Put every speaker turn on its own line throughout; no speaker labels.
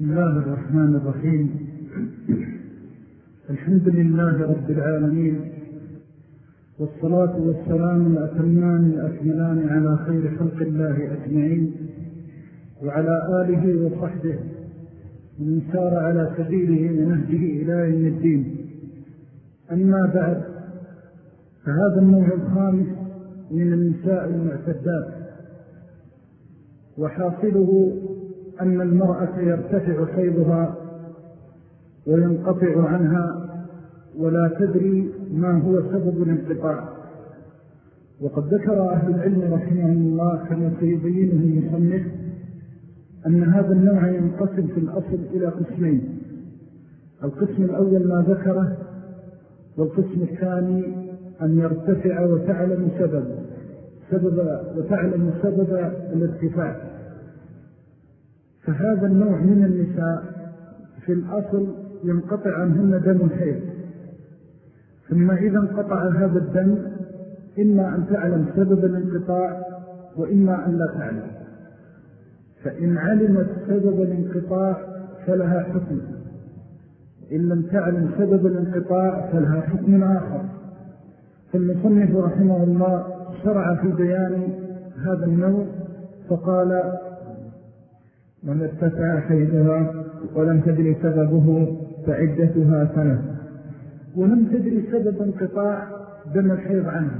بسم الله الرحمن الرحيم. الحمد لله رب العالمين والصلاة والسلام الأتمان الأكملان على خير خلق الله أجمعين وعلى آله وصحبه ومن سار على سبيله ونهجه إلى يوم الدين. أما بعد فهذا النوع الخامس من النساء المعتدات وحاصله أن المرأة يرتفع حيضها وينقطع عنها ولا تدري ما هو سبب الانقطاع. وقد ذكر أهل العلم رحمه الله كما سيبينه المصنف أن هذا النوع ينقسم في الأصل إلى قسمين. القسم الأول ما ذكره والقسم الثاني أن يرتفع وتعلم سبب سبب وتعلم سبب الارتفاع. فهذا النوع من النساء في الأصل ينقطع عنهن دم الحيض. ثم إذا انقطع هذا الدم إما أن تعلم سبب الانقطاع وإما أن لا تعلم. فإن علمت سبب الانقطاع فلها حكم. إن لم تعلم سبب الانقطاع فلها حكم آخر. فالمصنف رحمه الله شرع في بيان هذا النوع فقال
من ارتفع حيثها ولم تدري سببه فعدتها سنة.
ولم تدري سبب انقطاع دم الحيض عنه.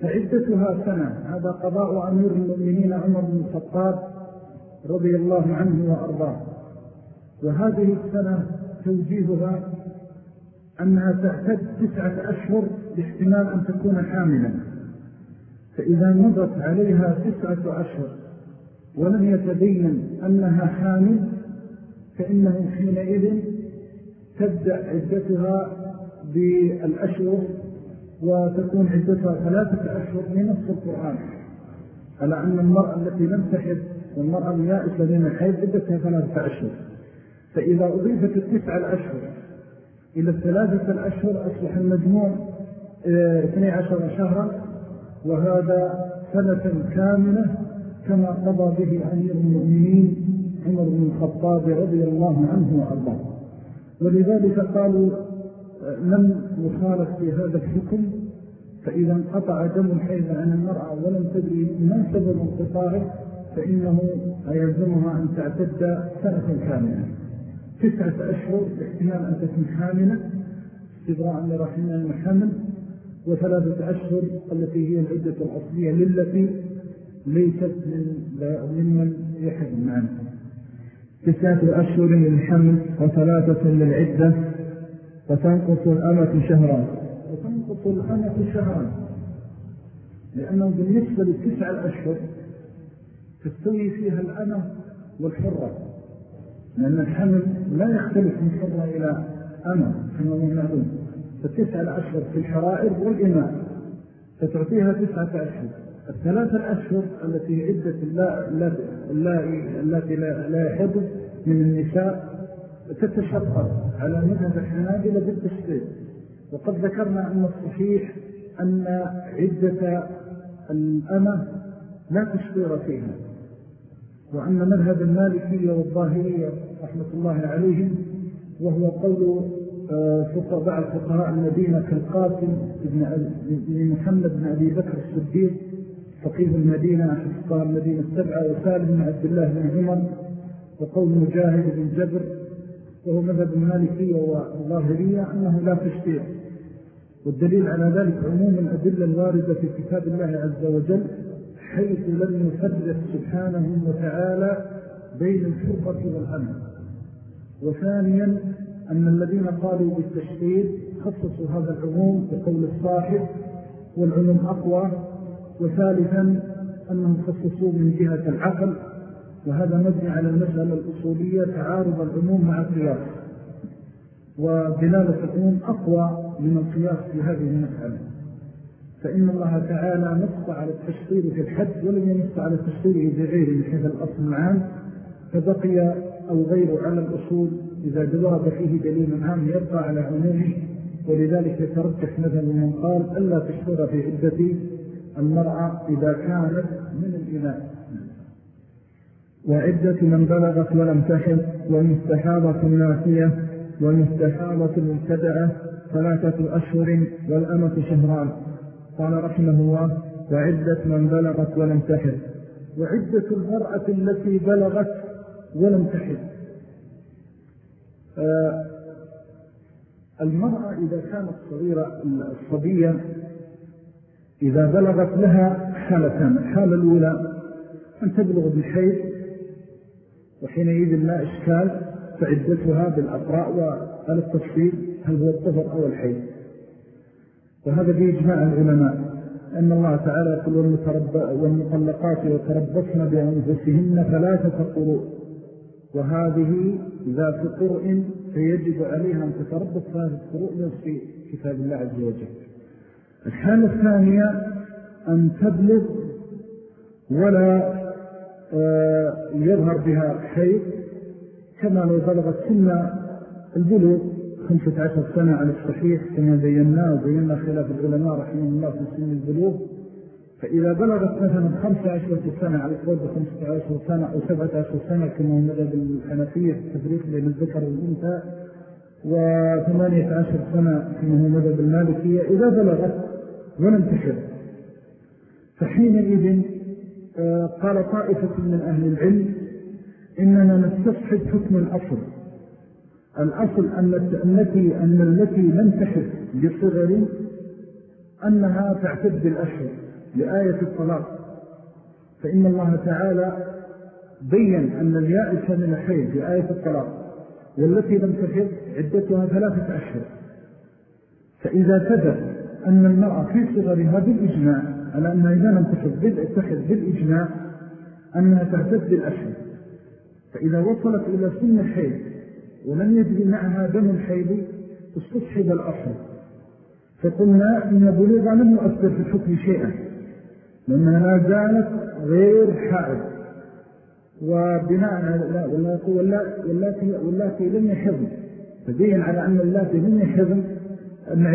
فعدتها سنة. هذا قضاء أمير المؤمنين عمر بن الخطاب رضي الله عنه وأرضاه. وهذه السنة توجيهها أنها تعتد تسعة أشهر باحتمال أن تكون حاملا. فإذا مضت عليها تسعة أشهر ولم يتبين أنها حامل فإنه حينئذ تبدأ عدتها بالأشهر وتكون عدتها ثلاثة أشهر من القرآن. على أن المرأة التي لم تحد والمرأة اليائسة من الحيض عدتها ثلاثة أشهر. فإذا أضيفت التسعة الأشهر إلى الثلاثة الأشهر أصبح المجموع 12 آه، شهرا وهذا سنة كاملة كما قضى به أمير المؤمنين عمر بن الخطاب رضي الله عنه وأرضاه. ولذلك قالوا لم يخالف في هذا الحكم فإذا انقطع دم الحيض عن المرأة ولم تدري من سبب انقطاعه فإنه يلزمها أن تعتد سنة كاملة. تسعة أشهر باحتمال أن تكون حاملة استبراء لرحمة المحمل وثلاثة أشهر التي هي العدة الأصلية للتي ليست ممن يحب معنا
تسعة أشهر للحمل وثلاثة للعدة وتنقص الأمة شهرا.
وتنقص الأمة شهرا. لأنه بالنسبة للتسعة الأشهر تستوي فيها الأمة والحرة. لأن الحمل لا يختلف من حرة إلى أمة كما هو معلوم فالتسعة الأشهر في الحرائر والإماء فتعطيها تسعة أشهر. الثلاثة الأشهر التي عدة التي لا يحب من النساء تتشقق على مذهب الحنابلة بالتشقيق وقد ذكرنا أن الصحيح أن عدة الأمة لا تشقير فيها وأن مذهب المالكية والظاهرية رحمة الله عليهم وهو قول آه، بعض فقهاء المدينة كالقاسم بن محمد بن أبي بكر الصديق فقيه المدينة حفظها المدينة السبعة وسالم بن عبد الله بن عمر وقول مجاهد بن جبر وهو مذهب المالكية والظاهرية أنه لا تشتير والدليل على ذلك عموم الأدلة الواردة في كتاب الله عز وجل حيث لم يفرق سبحانه وتعالى بين الفرقة والأمن وثانيا أن الذين قالوا بالتشتير خصصوا هذا العموم بقول الصاحب والعموم أقوى وثالثا أنهم خصصوا من جهة العقل وهذا مبني على المسألة الأصولية تعارض العموم مع القياس. ودلالة العموم أقوى من القياس في هذه المسألة. فإن الله تعالى نص على التشطير في الحد ولم ينص على التشطير في غيره من حيث الأصل العام فبقي أو غيره على الأصول إذا جواب فيه دليل عام يبقى على عمومه. ولذلك يترجح مثل من قال ألا تشطر في عدة المرأة إذا كانت من الإناء
وعدة من بلغت ولم تحل والمستحاضة الناسية والمستحاضة المبتدعة ثلاثة أشهر والأمة شهران. قال رحمه الله وعدة من بلغت ولم تحل
وعدة المرأة التي بلغت ولم تحل آه، المرأة إذا كانت صغيرة الصبية إذا بلغت لها حالتان. الحالة الأولى أن تبلغ بالحيث وحينئذ لا إشكال فعدتها بالأقراء وعلى التفصيل هل هو الطفر أو الحيث وهذا بإجماع العلماء أن الله تعالى يقول والمطلقات يتربصن بأنفسهن ثلاثة قروء وهذه ذات قرء فيجب عليها أن تتربص ثلاثة قروء في كتاب الله عز وجل. الحالة الثانية أن تبلغ ولا آه، يظهر بها حيث كما لو بلغت سنة البلوغ خمسة عشر سنة على الصحيح كما بينا وبينا خلاف العلماء رحمه الله في سن البلوغ. فإذا بلغت مثلا خمسة عشرة سنة على بخمسة عشرة سنة أو سبعة عشرة سنة كما هو مدى بالحنفية التفريق بين الذكر والأنثى وثمانية عشر سنة كما هو مدى بالمالكية إذا بلغت ولم تشر فحينئذ آه، قال طائفة من أهل العلم إننا نستصحب حكم الأصل. الأصل أن التي, أن التي بصغر أنها تعتد بالأشهر لآية الطلاق فإن الله تعالى بين أن اليائسة من الحيض لآية الطلاق والتي لم تحب عدتها ثلاثة أشهر. فإذا ثبت أن المرأة في صغرها بالإجماع على أنها إذا لم تحب بالإجماع أنها تعتد بالأشهر. فإذا وصلت إلى سن الحيض ولم يجري معها دم الحيض استصحب الأصل فقلنا إن بلوغ لم يؤثر في الحكم شيئا لأنها لا زالت غير حائض. وبناء واللاتي, لم يحضن. فبين على أن اللاتي لم يحضن أن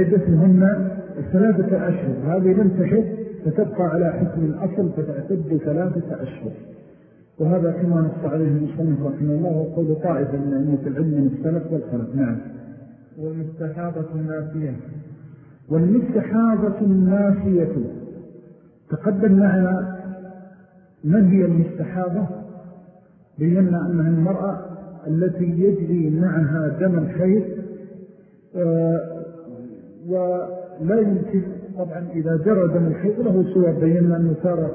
ثلاثة أشهر. هذه لم تحض فتبقى على حكم الأصل فتعتد ثلاثة أشهر. وهذا كما نص عليه المصنف رحمه الله وقول طائفة من أئمة العلم من السلف والخلف. نعم.
والمستحاضة الناسية.
والمستحاضة الناسية. تقدم معنا من هي المستحاضة؟ بينا أنها المرأة التي يجري معها دم الحيث آه، ولا يمكن طبعا إذا جرى دم الحيث له صور بينا أنه صار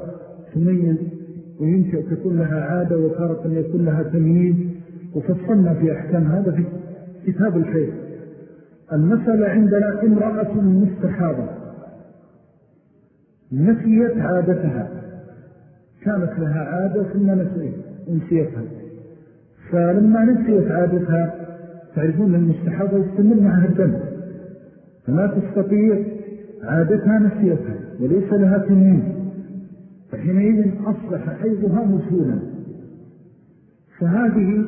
سميا ويمكن تكون لها عادة وتارة يكون لها تمييز وفصلنا في أحكام. هذا في كتاب الحيث المسألة عندنا امرأة مستحاضة. نسيت عادتها. كانت لها عادة ثم نسيت نسيتها. فلما نسيت عادتها تعرفون المستحاضة يستمر معها الدم. فلا تستطيع عادتها نسيتها وليس لها تمييز فحينئذ أصبح حيضها مجهولا فهذه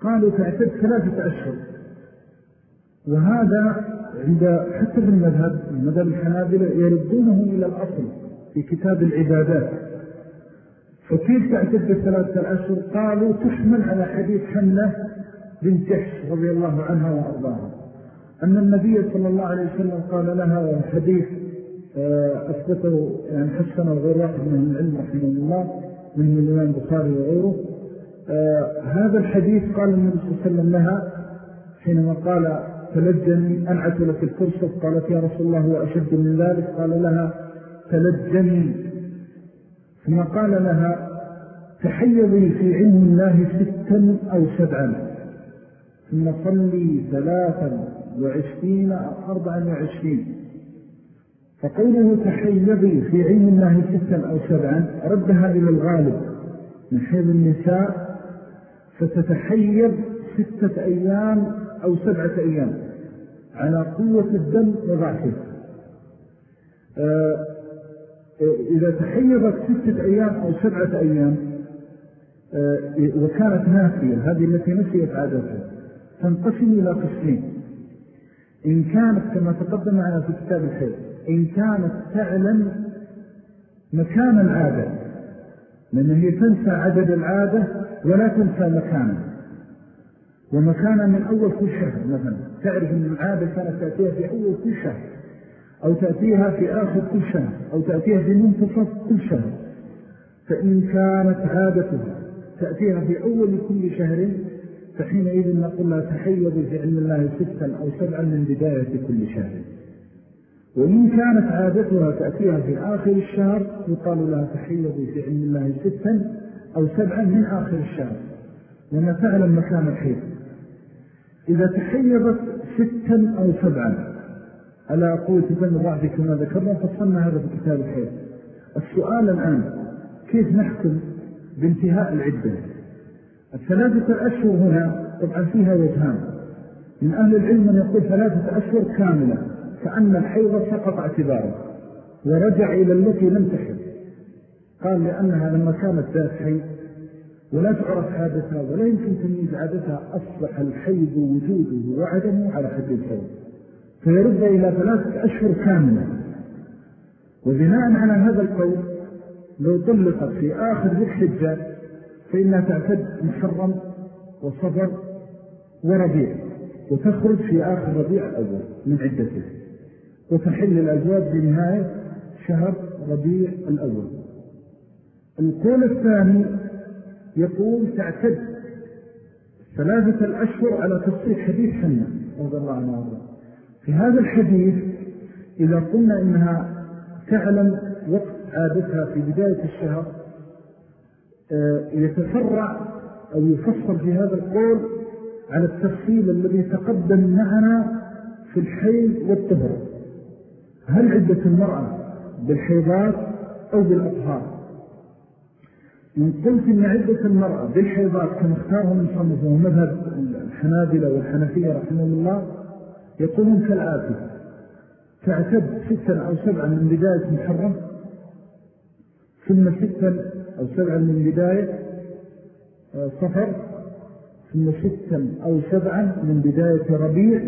قالوا تعتد ثلاثة أشهر. وهذا عند حتى في المذهب المذهب الحنابلة يردونه إلى الأصل في كتاب العبادات. فكيف تعتد ثلاثة أشهر؟ قالوا تحمل على حديث حملة بنت جحش رضي الله عنها وأرضاها. أن النبي صلى الله عليه وسلم قال لها آه، أثبته يعني حسن وغير واحد من العلم رحمه الله من الإمام بخاري وغيره. آه، هذا الحديث قال النبي صلى الله عليه وسلم لها حينما قال تلجني أنعت لك الفرصة؟ قالت يا رسول الله وأشد من ذلك. قال لها تلجني. ثم قال لها تحيضي في علم الله ستا أو سبعا. ثم صلي ثلاثا. وعشرين أربعا وعشرين. فقوله تحيضي في علم الله ستا أو سبعا ردها إلى الغالب. من حيث النساء فتتحيض ستة أيام أو سبعة أيام على قوة الدم وضعفه. آه، إذا تحيضت ستة أيام أو سبعة أيام آه، وكانت ناسية هذه التي نسيت عادتها تنقسم إلى قسمين. إن كانت كما تقدم معنا في كتاب الحيض إن كانت تعلم مكان العادة لأنه هي تنسى عدد العادة ولا تنسى مكانا. ومكانا من أول كل شهر مثلا. تعرف أن العادة كانت تأتيها في أول كل شهر أو تأتيها في آخر كل شهر أو تأتيها في منتصف كل شهر. فإن كانت عادتها تأتيها في أول كل شهر فحينئذ نقول لها تحيض في علم الله ستا أو سبعا من بداية كل شهر. وإن كانت عادتها تأتيها في آخر الشهر يقال لها تحيض في علم الله ستا أو سبعا من آخر الشهر. وما تعلم مكان الحيض. إذا تحيضت ستا أو سبعا. على قوة ذنب بعض كما ذكرنا فصلنا هذا في كتاب الحيض. السؤال الآن كيف نحكم بانتهاء العدة؟ الثلاثة الأشهر هنا طبعا فيها وجهان. من أهل العلم من يقول ثلاثة أشهر كاملة كأن الحيض سقط اعتباره ورجع إلى التي لم تحب قال لأنها لما كانت ذات حيض ولا تعرف عادتها ولا يمكن تمييز عادتها أصبح الحيض وجوده وعدمه على حد الحيض. فيرد إلى ثلاثة أشهر كاملة. وبناء على هذا القول لو طلقت في آخر ذي الحجة فإنها تعتد محرم وصفر وربيع وتخرج في آخر ربيع الأول من عدته وتحل الأزواج بنهاية شهر ربيع الأول. القول الثاني يقول تعتد ثلاثة الأشهر على تصريح حديث حنة رضي الله عنه في هذا الحديث إذا قلنا إنها تعلم وقت عادتها في بداية الشهر يتفرع أو يفصل في هذا القول على التفصيل الذي تقدم معنا في الحيض والطهر. هل عدة المرأة بالحيضات أو بالأطهار؟ إن قلت إن عدة المرأة بالحيضات كما اختاره المصنف ومذهب الحنابلة والحنفية رحمه الله يقولون كالآتي تعتد ستا أو سبعا من بداية محرم ثم ستا أو سبعا من بداية آه، صفر ثم ستا أو سبعا من بداية ربيع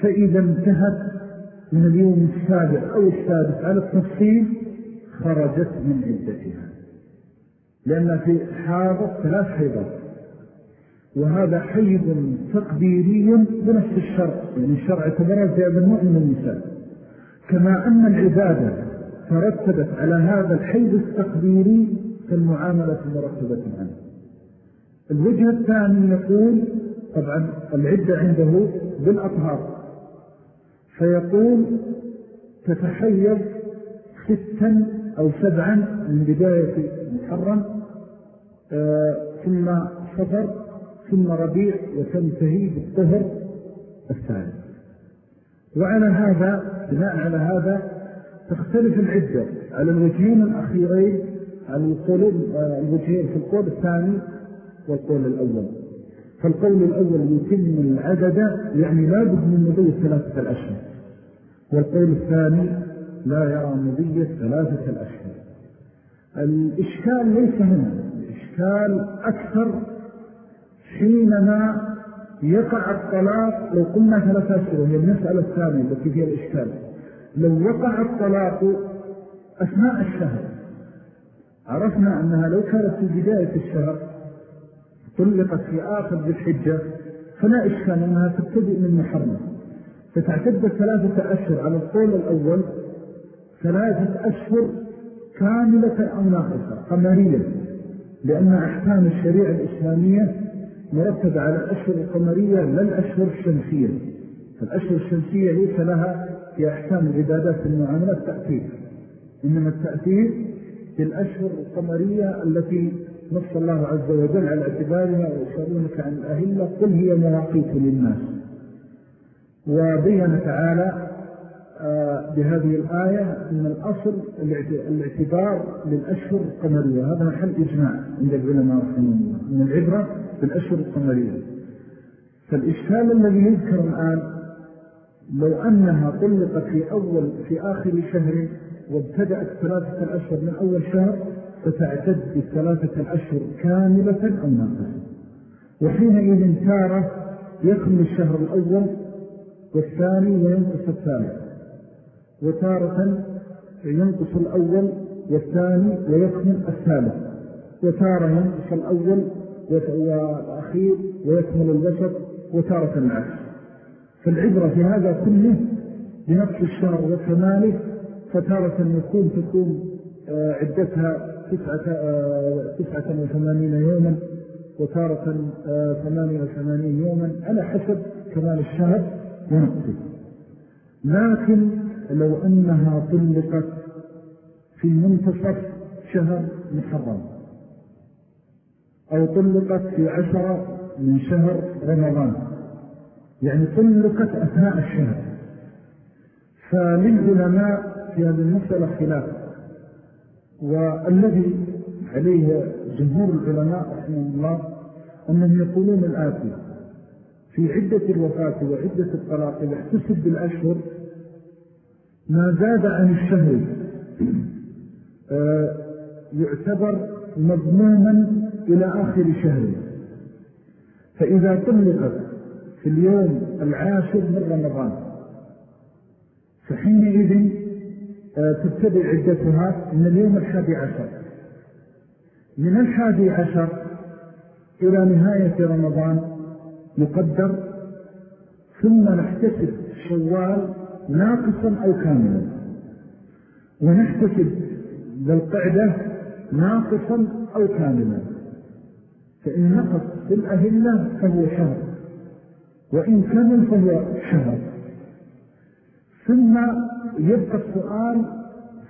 فإذا انتهت من اليوم السابع أو السادس على التفصيل خرجت من عدتها. لأن في حاضر ثلاث حيضات. وهذا حيض تقديري بنفس الشرع يعني الشرع في هذا النوع من النساء كما أن العبادة ترتبت على هذا الحيض التقديري كالمعاملة المرتبة عنه. الوجه الثاني يقول طبعا العدة عنده بالأطهار. فيقول تتحيض ستا أو سبعا من بداية محرم آه ثم صفر ثم ربيع وتنتهي بالطهر الثالث وعلى هذا بناء على هذا تختلف العدة على الوجهين الأخيرين على القول الوجهين في القول الثاني والقول الأول. فالقول الأول يتم العدد يعني لا بد من مضي ثلاثة الأشهر. والقول الثاني لا يرى مضي ثلاثة الأشهر. الإشكال ليس هنا. الإشكال أكثر حينما يقع الطلاق لو قلنا ثلاثة أشهر وهي المسألة الثانية التي فيها الإشكال. لو وقع الطلاق أثناء الشهر عرفنا أنها لو كانت في بداية الشهر طلقت في آخر ذي الحجة فلا إشكال أنها تبتدئ من محرم. فتعتد ثلاثة أشهر على القول الأول ثلاثة أشهر كاملة أو ناقصة قمرية لأن أحكام الشريعة الإسلامية مرتبة على الأشهر القمرية لا الأشهر الشمسية. فالأشهر الشمسية ليس لها في أحكام العبادات المعاملات تأثير إنما التأثير في الأشهر القمرية التي نص الله عز وجل على اعتبارها ويسألونك عن الأهلة قل هي مواقيت للناس. وبين تعالى آه، بهذه الآية أن الأصل الاعتبار للأشهر القمرية. هذا محل إجماع عند العلماء رحمه من العبرة بالأشهر القمرية. فالإشكال الذي يذكر الآن لو أنها طلقت في أول في آخر شهر وابتدأت ثلاثة الأشهر من أول شهر فتعتد بثلاثة الأشهر كاملة أو ناقصة وحينئذ تارة يكمل الشهر الأول والثاني وينقص الثالث. وتارة ينقص الأول والثاني ويكمل الثالث. وتارة ينقص الأول والأخير ويكمل الوسط وتارة العكس. فالعبرة في هذا كله بنفس الشهر وكماله فتارة يكون تكون آه، عدتها آه، تسعة وثمانين يوما وتارة آه، ثمانية وثمانين يوما على حسب كمال الشهر ونقصه. لكن لو أنها طلقت في منتصف شهر محرم أو طلقت في عشرة من شهر رمضان يعني طلقت أثناء الشهر فللعلماء في هذه المسألة خلاف. والذي عليه جمهور العلماء رحمه الله أنهم يقولون الآتي في عدة الوفاة وعدة الطلاق إذا احتسب بالأشهر ما زاد عن الشهر آه، يعتبر مضموما إلى آخر شهر. فإذا طلقت في اليوم العاشر من رمضان فحينئذ آه، تبتدئ عدتها من اليوم الحادي عشر. من الحادي عشر إلى نهاية رمضان يقدر ثم نحتسب شوال ناقصا أو كاملا. ونحتسب بالقعدة ناقصا أو كاملا. فإن نقص في الأهلة فهو شهر وإن كمل فهو شهر. ثم يبقى السؤال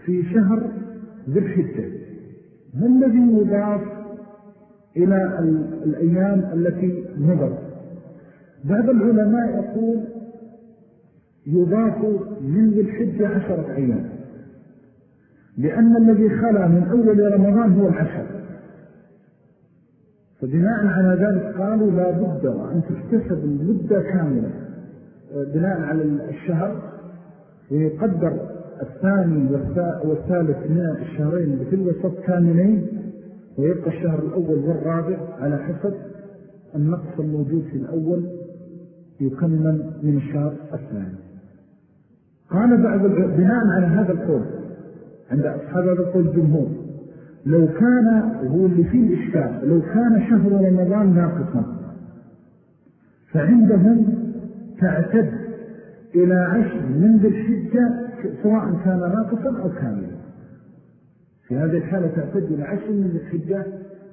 في شهر ذي الحجة. ما الذي يضاف إلى الأيام التي مضت؟ بعض العلماء يقول يضاف من ذي الحجة عشرة أيام. لأن الذي خلى من أول رمضان هو العشر. فبناء على ذلك قالوا لا بد أن تكتسب المدة كاملة. بناء على الشهر ويقدر الثاني والثالث من الشهرين بكل وسط كاملين ويبقى الشهر الأول والرابع على حسب النقص الموجود في الأول يكمل من الشهر الثاني. قال بعض بناء على هذا القول عند أصحاب هذا القول جمهور لو كان هو اللي فيه الإشكال لو كان شهر رمضان ناقصا فعندهم تعتد إلى عشر من ذي الحجة سواء كان ناقصا أو كاملا. في هذه الحالة تعتد إلى عشر من ذي الحجة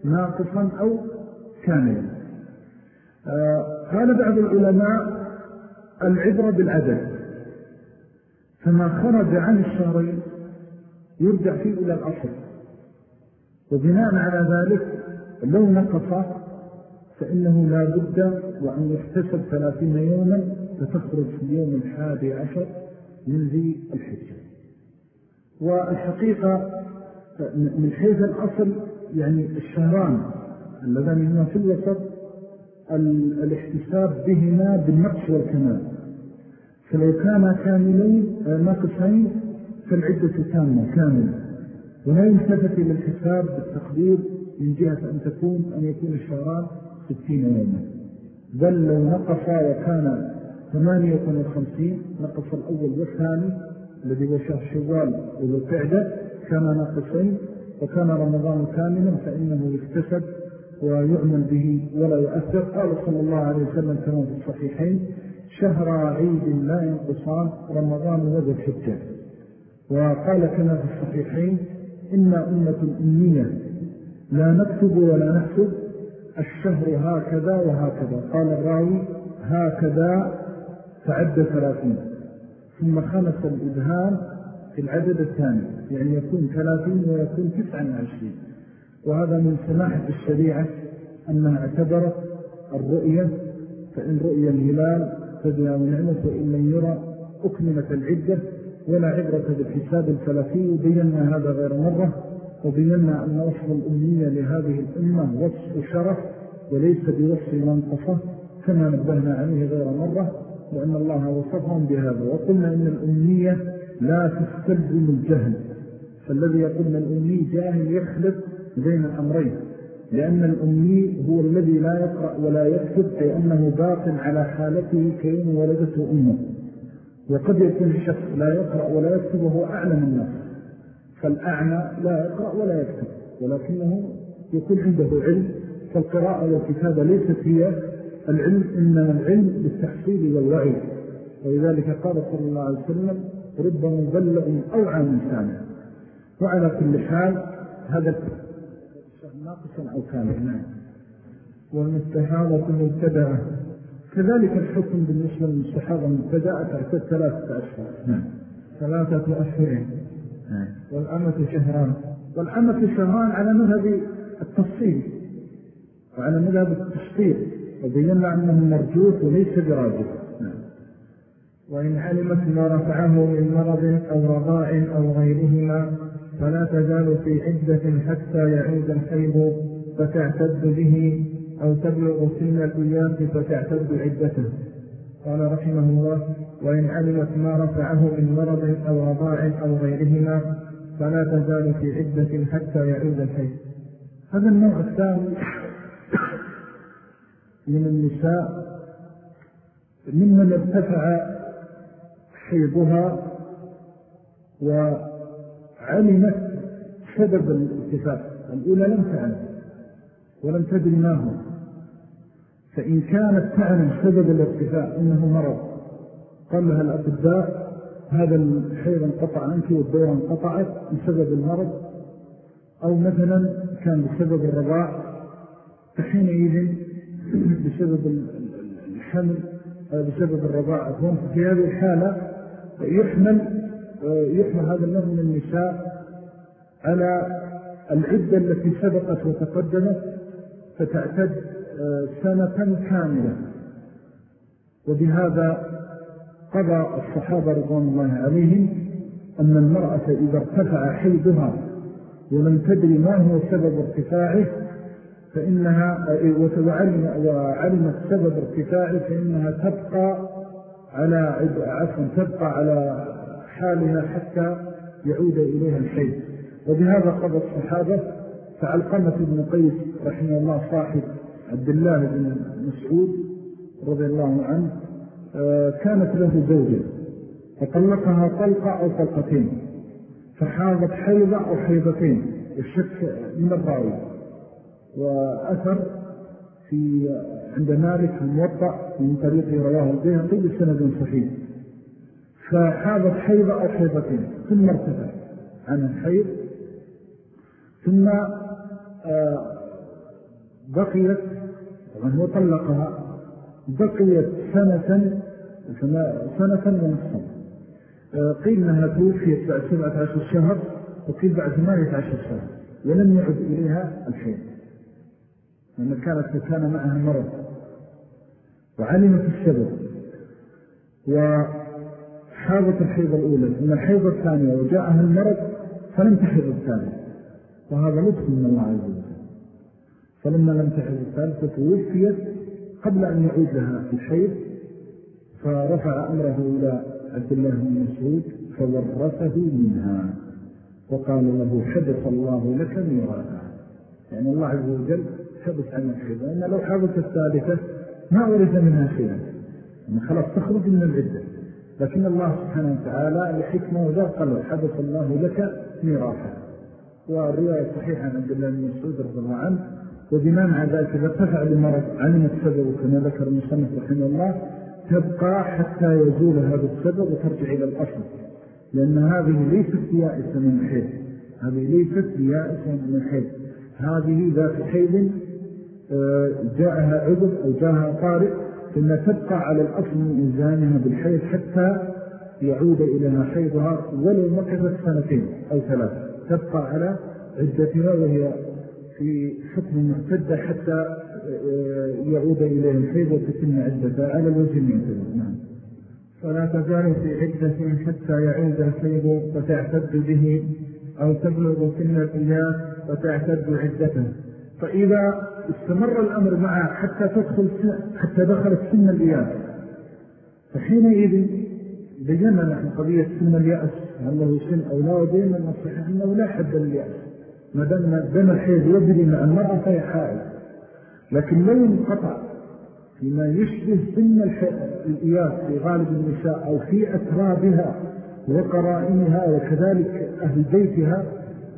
ناقصا أو كاملا. آه قال بعض العلماء العبرة بالعدد. فما خرج عن الشهرين يرجع فيه إلى الأصل وبناء على ذلك لو نقص فإنه لا بد وأن يحتسب ثلاثين يوما فتخرج في اليوم الحادي عشر من ذي الحجة. والحقيقة من حيث الأصل يعني الشهران اللذان هما في الوسط الاحتساب بهما بالنقص والكمال. فلو كان كاملين ناقصين فالعدة تامة كاملة. ولا يلتفت إلى الحساب بالتقدير من جهة أن تكون أن يكون الشهران ستين يوما. بل لو نقص وكان ثمانية وخمسين نقص الأول والثاني الذي هو شهر شوال وذو كان ناقصين وكان رمضان كاملا فإنه يكتسب ويؤمن به ولا يؤثر. قال صلى الله عليه وسلم كما في الصحيحين شهر عيد لا ينقصان رمضان وذو الحجة. وقال كما في الصحيحين إن أمة أمية لا نكتب ولا نحسب الشهر هكذا وهكذا. قال الراوي هكذا تعد ثلاثين. ثم خمس الإبهام في العدد الثاني يعني يكون ثلاثين ويكون تسعا عشرين. وهذا من سماحة الشريعة أنها اعتبرت الرؤية فإن رؤية الهلال فبها ونعمة وإن لم يرى أكملت العدة ولا عبرة بالحساب الفلكي. وبينا هذا غير مرة وبينا أن وصف الأمية لهذه الأمة وصف شرف وليس بوصف منقصة كما نبهنا عليه غير مرة. وأن الله وصفهم بهذا وقلنا إن الأمية لا تستلزم الجهل. فالذي يقول أن الأمي جاهل يخلط بين الأمرين لأن الأمي هو الذي لا يقرأ ولا يكتب أي أنه باق على حالته كيوم ولدته أمه. وقد يكون الشخص لا يقرأ ولا يكتب وهو أعلم الناس. فالأعمى لا يقرأ ولا يكتب ولكنه يكون عنده علم فالقراءة والكتابة ليست هي العلم إنما العلم بالتحصيل والوعي. ولذلك قال صلى الله عليه وسلم رب مبلغ أوعى من ثاني وعلى كل حال هذا ناقصا أو كامل
والمستحاضة مبتدأة
كذلك الحكم بالنسبة للمستحاضة المبتدأة تعتد ثلاثة أشهر.
نعم. ثلاثة أشهر. نعم. والأمة شهران.
والأمة شهران على مذهب التفصيل. وعلى مذهب التشطير وبينا أنه مرجوح وليس براجح. نعم.
وإن علمت ما رفعه من مرض أو رضاء أو غيرهما فلا تزال في عدة حتى يعود الحيض فتعتد به أو تبلغ سن الإياس فتعتد عدته. قال رحمه الله وإن علمت ما رفعه من مرض أو رضاع أو غيرهما فلا تزال في عدة حتى يعود الحيض.
هذا النوع الثاني من النساء ممن ارتفع حيضها وعلمت سبب الارتفاع. الأولى لم تعلم ولم تدري ما هو. فإن كانت تعلم سبب الارتفاع إنه مرض قال لها الأطباء هذا الحيض انقطع عنك والدورة انقطعت بسبب المرض أو مثلا كان بسبب الرضاع فحينئذ بسبب الحمل بسبب الرضاع في هذه الحالة يحمل يحمل هذا النوع من النساء على العدة التي سبقت وتقدمت فتعتد سنة كاملة. وبهذا قضى الصحابة رضوان الله عليهم أن المرأة إذا ارتفع حيدها ولم تدري ما هو سبب ارتفاعه فإنها وعلم وعلمت سبب ارتفاعه فإنها تبقى على عفوا تبقى على حالها حتى يعود إليها الحيد وبهذا قضى الصحابة فعلقمة بن قيس رحمه الله صاحب عبد الله بن مسعود رضي الله عنه آه، كانت له زوجة فطلقها طلقة أو طلقتين فحاضت حيضة أو حيضتين الشك من الراوي. وأثر في عند مالك الموطأ من طريق رواه البيهقي بسند صحيح. فحاضت حيضة أو حيضتين ثم ارتفع عن الحيض ثم آه، بقيت طبعا هو طلقها بقيت سنة سنة ونصفا آه، قيل انها توفيت بعد سبعة عشر شهر وقيل بعد ثمانية عشر شهر ولم يعد إليها الحين لأن كانت كان معها مرض. وعلمت السبب وحاضت الحيضة الأولى. ثم الحيضة الثانية وجاءها المرض فلم تحيض الثانية وهذا لطف من الله عز وجل. فلما لم تحيض الثالثة توفيت قبل أن يعود لها الحيض فرفع أمره إلى عبد الله بن مسعود فورثه منها. وقال له حدث الله لك ميراثا يعني الله عز وجل حدث عن الحيض لأن لو حدث الثالثة ما ورث منها شيئا يعني خلاص تخرج من العدة. لكن الله سبحانه وتعالى لحكمه ذا قال حدث الله لك ميراثا. والرواية صحيحة عن عبد الله بن مسعود رضي الله عنه وبناء على ذلك إذا ارتفع بمرض علم السبب كما ذكر المصنف رحمه الله تبقى حتى يزول هذا السبب وترجع إلى الأصل. لأن هذه ليست بيائسة من الحيض هذه ليست بيائسة من الحيض هذه ذات حيض جاءها عذر أو جاءها طارئ ثم تبقى على الأصل من إنزامها بالحيض حتى يعود إليها حيضها ولو مكثت سنتين أو ثلاثة تبقى على عدتها وهي في حكم معتدة حتى آه، يعود إليه الحيض وتتم عدتها على الوجه المعتدة نعم.
فلا تزال في عدة حتى يعود الحيض فتعتد به أو تبلغ سن الإياس فتعتد عدته
فإذا استمر الأمر معها حتى تدخل حتى دخلت سن الإياس فحينئذ بينا نحن قضية سن اليأس له سن أو لا؟ وبينا الصحيح أنه لا حد لليأس. ما دام دم الحيض يجري مع المرأة فهي حائل لكن لو انقطع فيما يشبه سن الإياس في غالب النساء أو في أترابها وقرائنها وكذلك أهل بيتها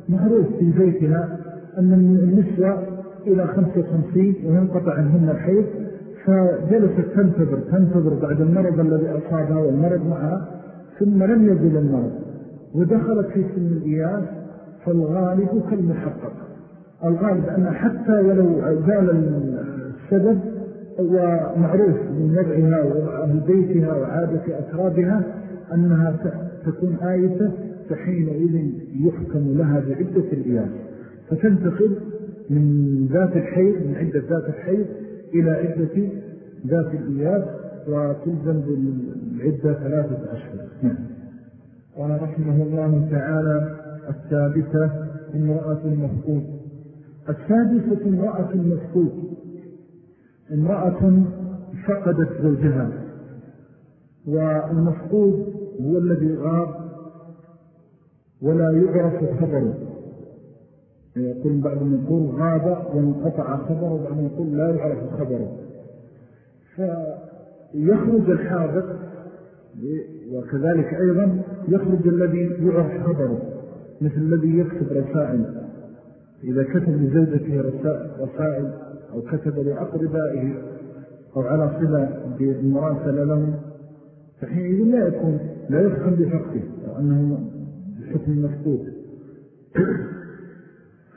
معروف في بيتها أن النسوة إلى 55 وينقطع عنهن الحيض فجلست تنتظر تنتظر بعد المرض الذي أصابها والمرض معها ثم لم يزل المرض ودخلت في سن الإياس فالغالب كالمحقق. الغالب أن حتى ولو زال السبب ومعروف من وضعها وأهل بيتها وعادة أترابها أنها تكون آيسة فحينئذ يحكم لها بعدة الإياس. فتنتقل من ذات الحيض من عدة ذات الحيض إلى عدة ذات الإياس وتلزم بالعدة ثلاثة أشهر.
قال رحمه الله تعالى السادسة امرأة المفقود.
السادسة امرأة المفقود. امرأة فقدت زوجها والمفقود هو الذي غاب ولا يعرف خبره. يقول بعض من يقول غاب وانقطع خبره وبعض من يقول لا يعرف خبره. فيخرج الحاضر وكذلك أيضا يخرج الذي يعرف خبره مثل الذي يكتب رسائل. إذا كتب لزوجته رسائل أو كتب لأقربائه أو على صلة بمراسلة لهم فحينئذ لا يكون لا يفهم بحقه وأنه بحكم مفقود.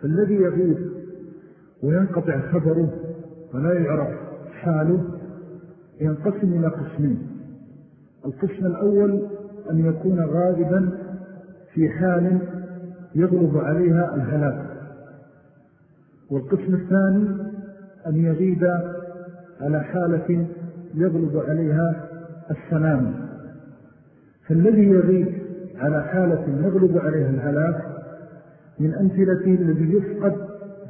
فالذي يغيب وينقطع خبره ولا يعرف حاله ينقسم إلى قسمين. القسم الأول أن يكون غالبا في حال يغلب عليها الهلاك. والقسم الثاني أن يغيب على حالة يغلب عليها السلام. فالذي يغيب على حالة يغلب عليها الهلاك من أمثلة الذي يفقد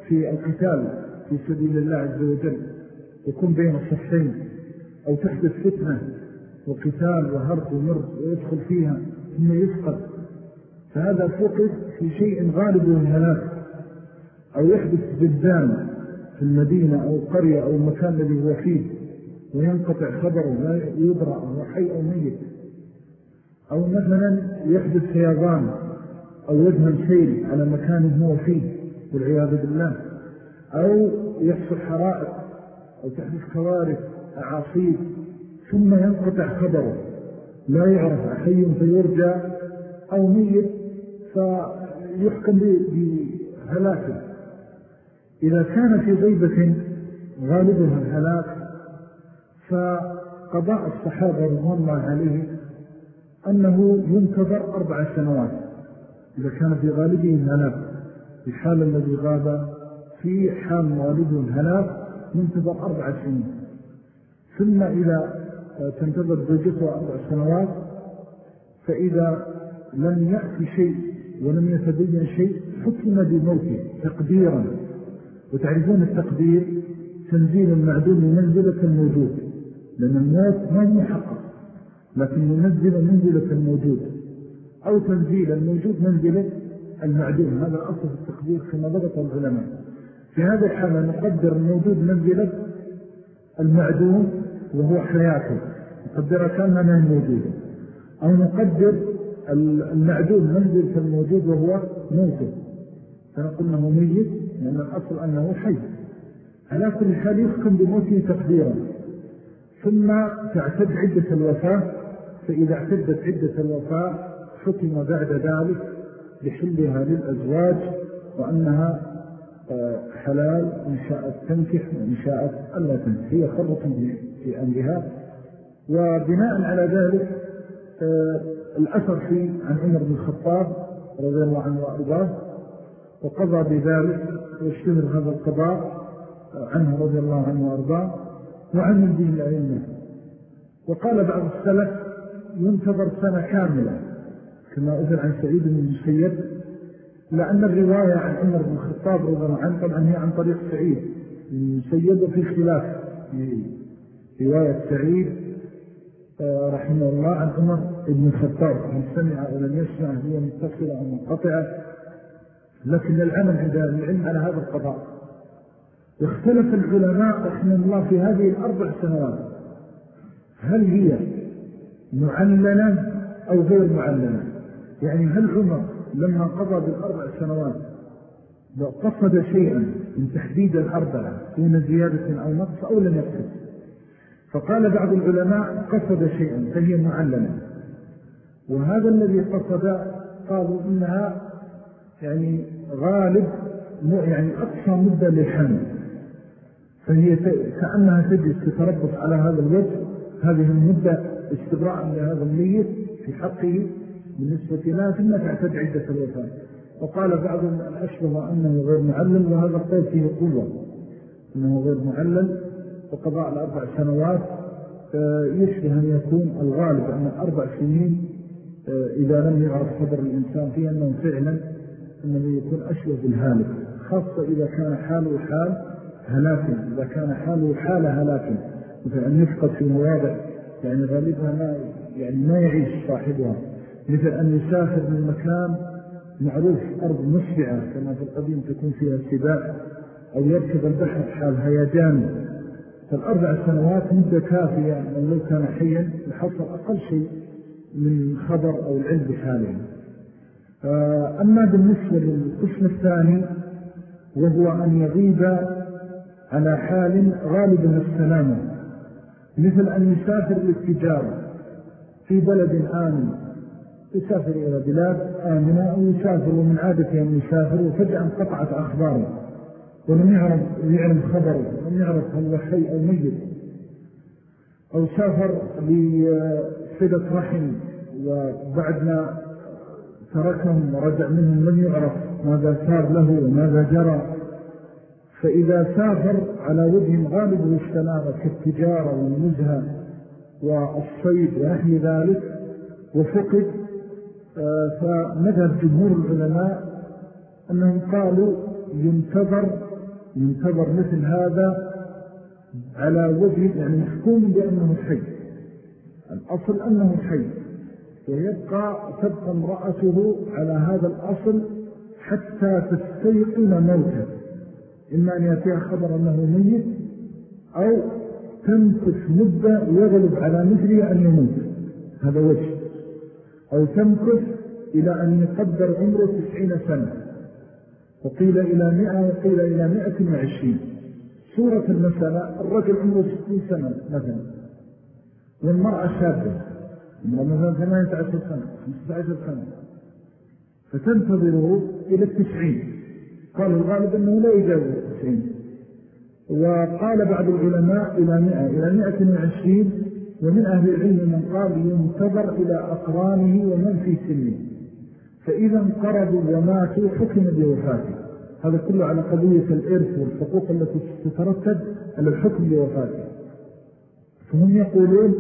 في القتال في سبيل الله عز وجل. يكون بين الصفين أو تحدث فتنة وقتال وهرب ومرض ويدخل فيها ثم يفقد. فهذا فقد في شيء غالب الهلاك أو يحدث زلزال في المدينة أو القرية أو المكان الذي هو فيه وينقطع خبره لا يدرى هو حي أو ميت. أو مثلا يحدث فيضان أو يذهب سيل على مكان هو فيه والعياذ بالله. أو يحصل حرائق أو تحدث كوارث أعاصيب ثم ينقطع خبره. لا يعرف حي فيرجى أو ميت فيحكم بهلاكه. إذا كان في غيبة غالبها الهلاك فقضاء الصحابة رضوان الله عليه أنه ينتظر أربع سنوات. إذا كان في غالبه الهلاك في حال الذي غاب في حال غالبه الهلاك ينتظر أربع سنين. ثم إذا تنتظر زوجته أربع سنوات فإذا لم يأتي شيء ولم يتبين شيء حكم بموته تقديرا. وتعرفون التقدير؟ تنزيل المعدوم منزلة الموجود لأن الموت ما هو محقق لكن ينزل منزلة الموجود أو تنزيل الموجود منزلة المعدوم هذا أصل التقدير كما ضغط العلماء. في هذا الحالة نقدر الموجود منزلة المعدوم وهو حياته نقدر كأننا الموجود أو نقدر المعدوم منزلة الموجود وهو موته. فنقول أنه ميت لأن الأصل أنه حي. على كل حال يحكم بموته تقديرا. ثم تعتد عدة الوفاة فإذا اعتدت عدة الوفاة حكم بعد ذلك بحلها للأزواج وأنها آه، حلال إن شاءت تنكح وإن شاءت ألا تنكح. هي خرط في أمرها. وبناء على ذلك آه، الأثر في عن عمر بن الخطاب رضي الله عنه وأرضاه. وقضى بذلك واشتهر هذا القضاء عنه رضي الله عنه وأرضاه. وعن الدين الأئمة وقال بعض السلف ينتظر سنة كاملة. كما أذن عن سعيد بن المسيب لأن الرواية عن عمر بن الخطاب رضي الله عنه طبعا هي عن طريق سعيد المسيب وفي خلاف رواية سعيد آه، رحمه الله عن عمر بن الخطاب. من سمع ولم يسمع هي متصلة أو منقطعة لكن العمل عند العلم على هذا القضاء. اختلف العلماء رحمه الله في هذه الأربع سنوات. هل هي معلنة أو غير معلنة؟ يعني هل عمر لما قضى بالأربع سنوات لو قصد شيئا من تحديد الأربعة دون زيادة أو نقص أو لم يقصد؟ فقال بعض العلماء قصد شيئا فهي معلمة. وهذا الذي قصد قالوا إنها يعني غالب يعني أقصى مدة للحمل. فهي كأنها تجلس تتربص على هذا الوجه هذه المدة استبراء لهذا الميت في حقه بالنسبة لا ثم تعتد عدة الوفاة وقال بعض الأشبه أنه غير معلم وهذا القول فيه قوة. أنه غير معلم وقضاء الأربع سنوات يشبه أن يكون الغالب أن الأربع سنين إذا لم يعرف خبر الإنسان فيه أنه فعلا أنه يكون أشبه بالهالك خاصة إذا كان حاله حال هلاك إذا كان حاله حال هلاك. مثل أن يفقد في مواضع يعني غالبها ما يعني ما يعيش صاحبها. مثل أن يسافر من مكان معروف أرض مصبعة كما في القديم تكون فيها سباع أو يركب البحر حال هيجان. فالأربع سنوات مدة كافية من لو كان حيا يحصل أقل شيء من خبر أو العلم بحاله أما بالنسبة للقسم الثاني وهو أن يغيب على حال غالبا السلامة مثل أن يسافر للتجارة في بلد آمن. يسافر إلى بلاد آمنة أو يسافر ومن عادته أن يسافر وفجأة انقطعت أخباره. ولم يعرف, يعلم خبره ولم يعرف هل حي أو ميت أو سافر لصلة رحم وبعد ما تركهم ورجع منهم لم يعرف ماذا صار له وماذا جرى. فإذا سافر على وجه غالبه السلامة كالتجارة والنزهة والصيد ونحو ذلك وفقد فمذهب جمهور العلماء أنهم قالوا ينتظر ينتظر مثل هذا على وجه يعني محكوم بأنه حي. الأصل أنه حي. ويبقى تبقى امرأته على هذا الأصل حتى تستيقن موته. إما أن يأتيها خبر أنه ميت أو تنقف مدة يغلب على مثله أن يموت. هذا وجه. أو تنقف إلى أن يقدر عمره تسعين سنة. وقيل إلى مئة وقيل إلى مئة وعشرين. صورة المسألة الرجل عمره ستين سنة مثلا. والمرأة شابة مثلا ثمانية عشر سنة خمسة عشر سنة. فتنتظره إلى التسعين. قال الغالب أنه لا يجاوز التسعين. وقال بعض العلماء إلى مئة إلى مئة وعشرين. ومن أهل العلم من قال ينتظر إلى أقرانه ومن في سنه. فإذا انقرضوا وماتوا حكم بوفاته. هذا كله على قضية الإرث والحقوق التي تترتب على الحكم بوفاته. فهم يقولون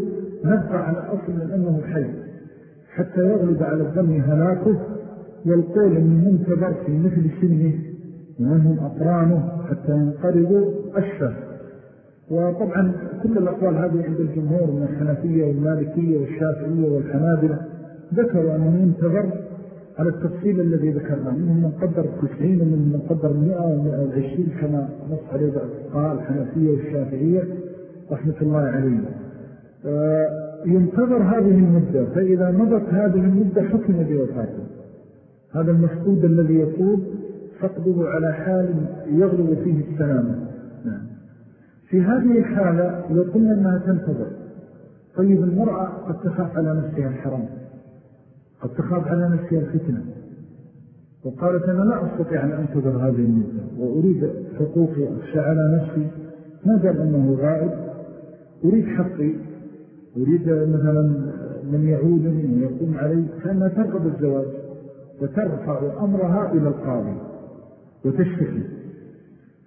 نبقى على أصل من أنه حي. حتى يغلب على الدم هلاكه والقول أنه منتظر في مثل سنه. ومنهم أقرانه حتى ينقرضوا أشفى وطبعا كل الأقوال هذه عند الجمهور من الحنفية والمالكية والشافعية والحنابلة. ذكروا أنه ينتظر على التفصيل الذي ذكرنا منهم من قدر التسعين ومن من قدر المئة ومئة والعشرين كما نص عليه قال الحنفية والشافعية رحمة الله عليه ينتظر هذه المدة فإذا مضت هذه المدة حكم بوفاته. هذا المفقود الذي يقول فقده على حال يغلب فيه السلام نعم. في هذه الحالة لو قلنا أنها تنتظر طيب المرأة قد تخاف على نفسها الحرام قد تخاف على نفسها الفتنة وقالت أنا لا أستطيع أن أنتظر هذه المدة وأريد حقوقي أخشى على نفسي ما دام أنه غائب أريد حقي أريد مثلا من يعودني ويقوم علي كأنها ترغب الزواج وترفع أمرها إلى القاضي وتشتكي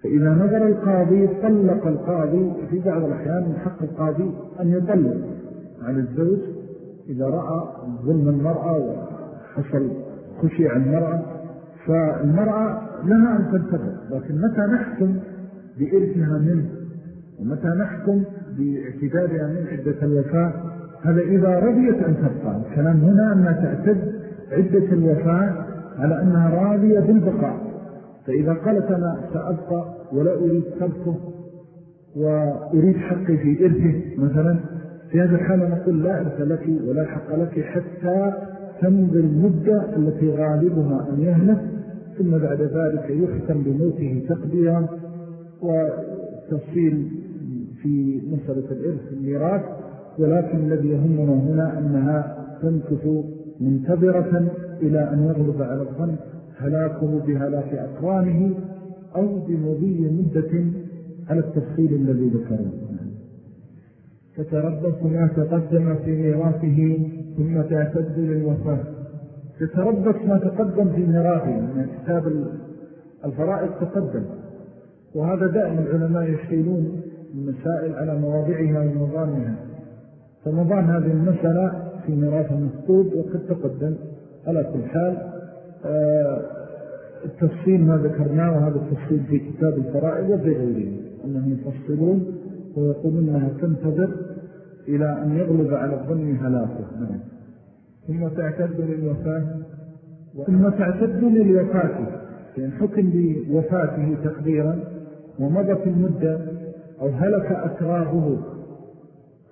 فإذا نظر القاضي طلق القاضي في بعض الأحيان من حق القاضي أن يطلق عن الزوج إذا رأى ظلم المرأة وحصل خشي عن المرأة. فالمرأة لها أن تنتظر لكن متى نحكم بإرثها منه؟ ومتى نحكم باعتدادها من عدة الوفاة؟ هذا إذا رضيت أن تبقى. الكلام هنا أنها تعتد عدة الوفاة على أنها راضية بالبقاء. فإذا قالت أنا سأبقى ولا أريد تركه وأريد حقي في إرثه مثلا في هذا الحالة نقول لا إرث لك ولا حق لك حتى تمضي المدة التي غالبها أن يهلك ثم بعد ذلك يختم بموته تقديرا وتفصيل في مسألة الإرث الميراث ولكن الذي يهمنا هنا أنها تنكف منتظرة إلى أن يغلب على الظن. هلاكه بهلاك أقرانه أو بمضي مدة على التفصيل الذي ذكره
تتربص ما تقدم في ميراثه ثم تعتد للوفاة.
تتربص ما تقدم في ميراثه من كتاب الفرائض تقدم. وهذا دائما العلماء يشيلون المسائل على مواضعها ومضانها فمضان هذه المسألة في ميراث المفقود وقد تقدم. على كل حال التفصيل ما ذكرناه وهذا التفصيل في كتاب الفرائض وبغيره أنهم يفصلون ويقولون أنها تنتظر إلى أن يغلب على الظن هلاكه. نعم.
ثم تعتد للوفاة.
ثم تعتد للوفاة. يعني حكم بوفاته تقديرا ومضت المدة أو هلك أترابه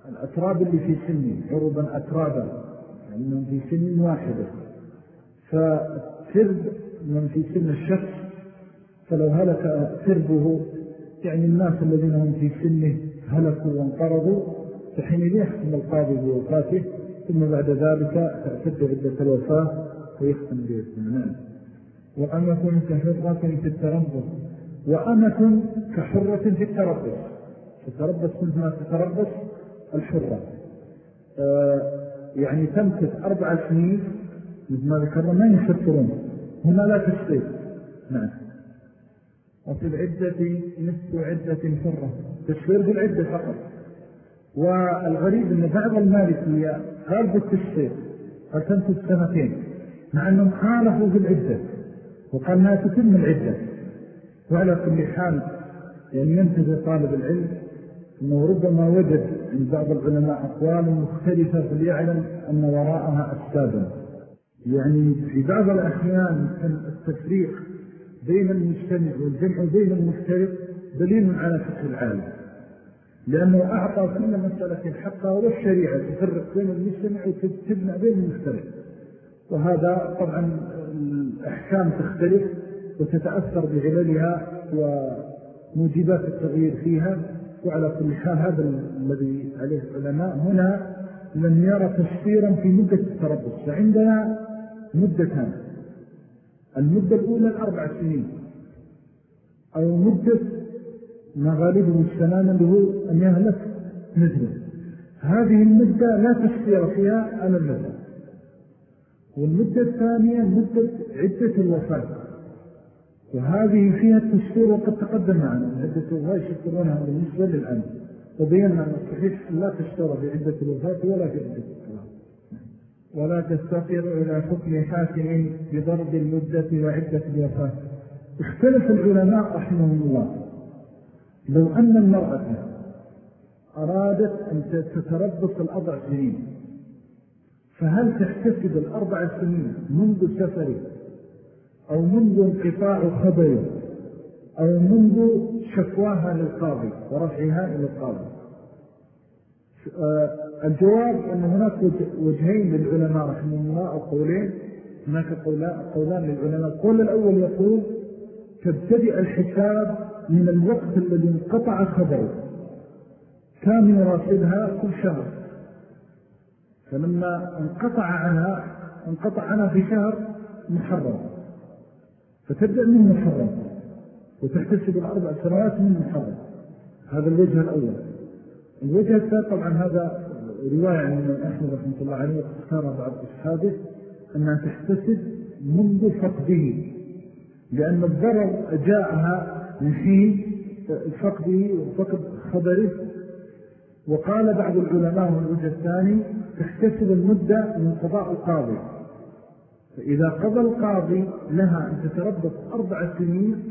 الأتراب اللي في سنه عربا أترابا لأنهم في سن واحدة. فترب من في سن الشخص فلو هلك تربه يعني الناس الذين هم في سنه هلكوا وانقرضوا فحين يحكم القاضي بوفاته ثم بعد ذلك تعتد عدة الوفاة ويختم بإثنان
وأمة كحرة في التربص.
وأمة كحرة في التربص. تتربص مثل ما تتربص الحرة. آه يعني تمكث أربع سنين مثل ما ذكرنا ما يفسرون. هنا لا تشتري نعم.
وفي العدة نصف عدة حرة.
تشفير بالعدة فقط. والغريب أن بعض المالكية قال بالتشفير قال تمكث سنتين؟ مع أنهم خالفوا بالعدة وقال ما تتم العدة. وعلى كل حال يعني ينتهي طالب العلم أنه ربما وجد عند بعض العلماء أقوال مختلفة فليعلم أن وراءها أسبابا يعني في بعض الأحيان التفريق بين المجتمع والجمع بين المفترق دليل على فقه العالم. لأنه أعطى كل مسألة حقها والشريعة تفرق بين المجتمع وتبنى بين المفترق. وهذا طبعا الأحكام تختلف وتتأثر بعللها وموجبات التغيير فيها. وعلى كل حال هذا الذي عليه العلماء هنا لم يرى تشفيرا في مدة التربص. فعندنا مدتان المدة الأولى الأربع سنين. أو مدة ما غالبه السلام هو أن يهلك مثله هذه المدة لا تشفير فيها على المدى والمدة الثانية مدة عدة الوفاة. وهذه فيها التشفير وقد تقدم معنا. عدة الوفاة يشفرونها بالنسبة للآن وبينا أن الصحيح لا تشترى في عدة الوفاة ولا في عدة
ولا تستقر إلى حكم حاكم بضرب المدة وعدة الوفاة.
اختلف العلماء رحمهم الله. لو أن المرأة أرادت أن تتربص الأربع سنين فهل تحتسب الأربع سنين منذ سفره أو منذ انقطاع خبره أو منذ شكواها للقاضي ورفعها إلى القاضي؟ آه، الجواب أن هناك وجهين للعلماء رحمه الله أو قولين. هناك قولان للعلماء. القول الأول يقول تبتدئ الحساب من الوقت الذي انقطع خبره. كان يراسلها كل شهر. فلما انقطع عنها انقطع عنها في شهر محرم. فتبدأ من محرم. وتحتسب الأربع سنوات من محرم. هذا الوجه الأول. الوجه الثالث طبعا هذا رواية عن أحمد رحمة الله عليه اختار بعض أصحابه أنها تحتسب منذ فقده لأن الضرر جاءها من حين فقده وفقد خبره. وقال بعض العلماء والوجه الثاني تحتسب المدة من قضاء القاضي. فإذا قضى القاضي لها أن تتربط أربع سنين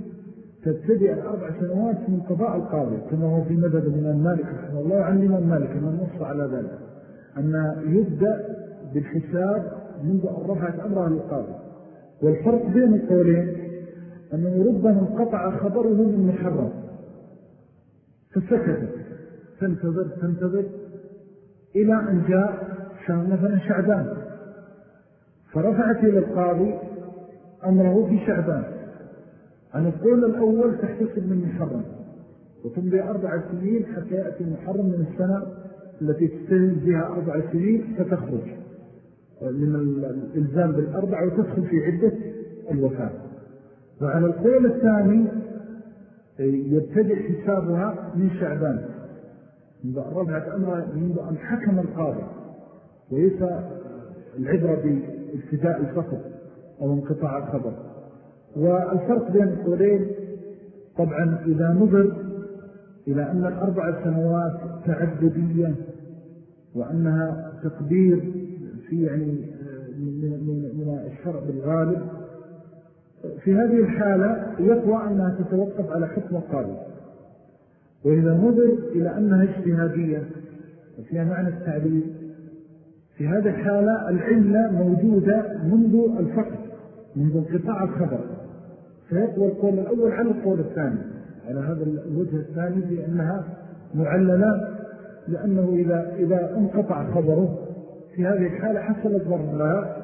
تبتدئ الأربع سنوات من قضاء القاضي كما هو في مدد من المالك رحمه الله وعن الإمام مالك من نص على ذلك أن يبدأ بالحساب منذ أن رفعت أمرها للقاضي. والفرق بين القولين أنه ربما انقطع خبره من محرم. فسكتت تنتظر تنتظر إلى أن جاء مثلا شعبان. فرفعت إلى القاضي أمره في شعبان. أن القول الأول تحتسب من محرم وتمضي أربع سنين حتى يأتي محرم من السنة التي تستهل بها أربع سنين فتخرج من الإلزام بالأربع وتدخل في عدة الوفاة. وعلى القول الثاني يبتدئ حسابها من شعبان منذ الربعة أمر منذ أن حكم القاضي وليس العبرة بابتداء الفصل أو انقطاع الخبر. والفرق بين القولين طبعا إذا نظر إلى أن الأربع سنوات تعددية وأنها تقدير في يعني من الشرع بالغالب في هذه الحالة يقوى أنها تتوقف على حكم القاضي. وإذا نظر إلى أنها اجتهادية وفيها معنى التعليل في هذه الحالة العلة موجودة منذ الفقر منذ انقطاع الخبر. فيقوى القول الأول على القول الثاني. على هذا الوجه الثاني بأنها معللة لأنه إذا, إذا انقطع خبره في هذه الحالة حصل الضرر لها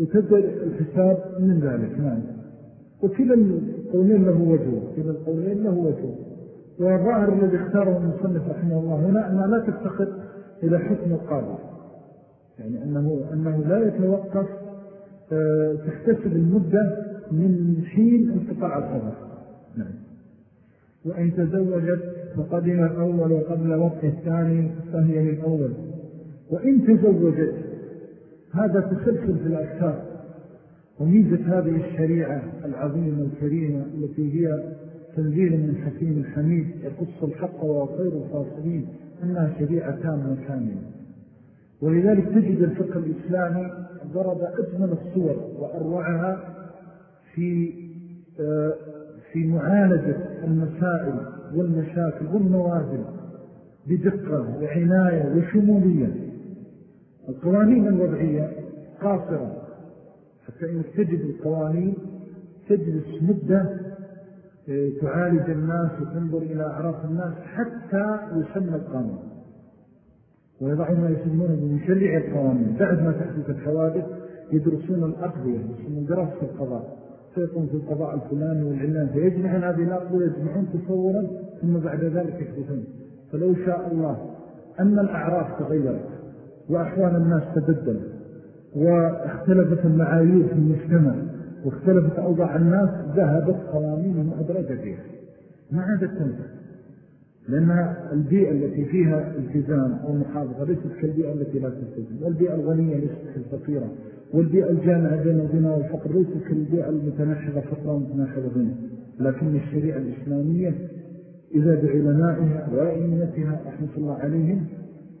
وتبدأ الحساب من ذلك. نعم. وكلا القولين له وجه كلا القولين له وجه. والظاهر الذي اختاره المصنف رحمه الله هنا أنها لا تفتقد إلى حكم القاضي. يعني أنه, أنه لا يتوقف آه، تحتسب المدة من حين انقطاع الخبر. نعم.
وإن تزوجت فقدم الأول وقبل وقت الثاني فهي للأول.
وإن تزوجت هذا تسلسل في الأفكار. وميزة هذه الشريعة العظيمة الكريمة التي هي تنزيل من حكيم الحميد يقص الحق وخير الفاصلين أنها شريعة تامة كاملة ولذلك تجد الفقه الإسلامي ضرب أجمل الصور وأروعها في آه، في معالجة المسائل والمشاكل والنوازل بدقة وعناية وشمولية. القوانين الوضعية قاصرة. حتى إنك تجد القوانين تجلس مدة آه، تعالج الناس وتنظر إلى أعراف الناس حتى يسمى القانون. ويضعون ما يسمونه بمشرع القوانين. بعد ما تحدث الحوادث يدرسون الأقضية يسمون دراسة القضاء. فيقوم في القضاء الفلاني والعلان فيجمعون هذه الأقضية يجمعون تصورا ثم بعد ذلك يحدثون. فلو شاء الله أن الأعراف تغيرت وأحوال الناس تبدلت واختلفت المعايير في المجتمع واختلفت أوضاع الناس ذهبت أدرجة فيها. ما عادت تنفع لأن البيئة التي فيها التزام أو محافظة ليست كالبيئة التي لا تلتزم. والبيئة الغنية ليست كالفقيرة. والبيئة الجامعة بين الغنى والفقر ليست كالبيئة المتنحظة فقرة ومتنحظة غنى لكن الشريعة الإسلامية إذا بعلمائها وأئمتها رحمة الله عليهم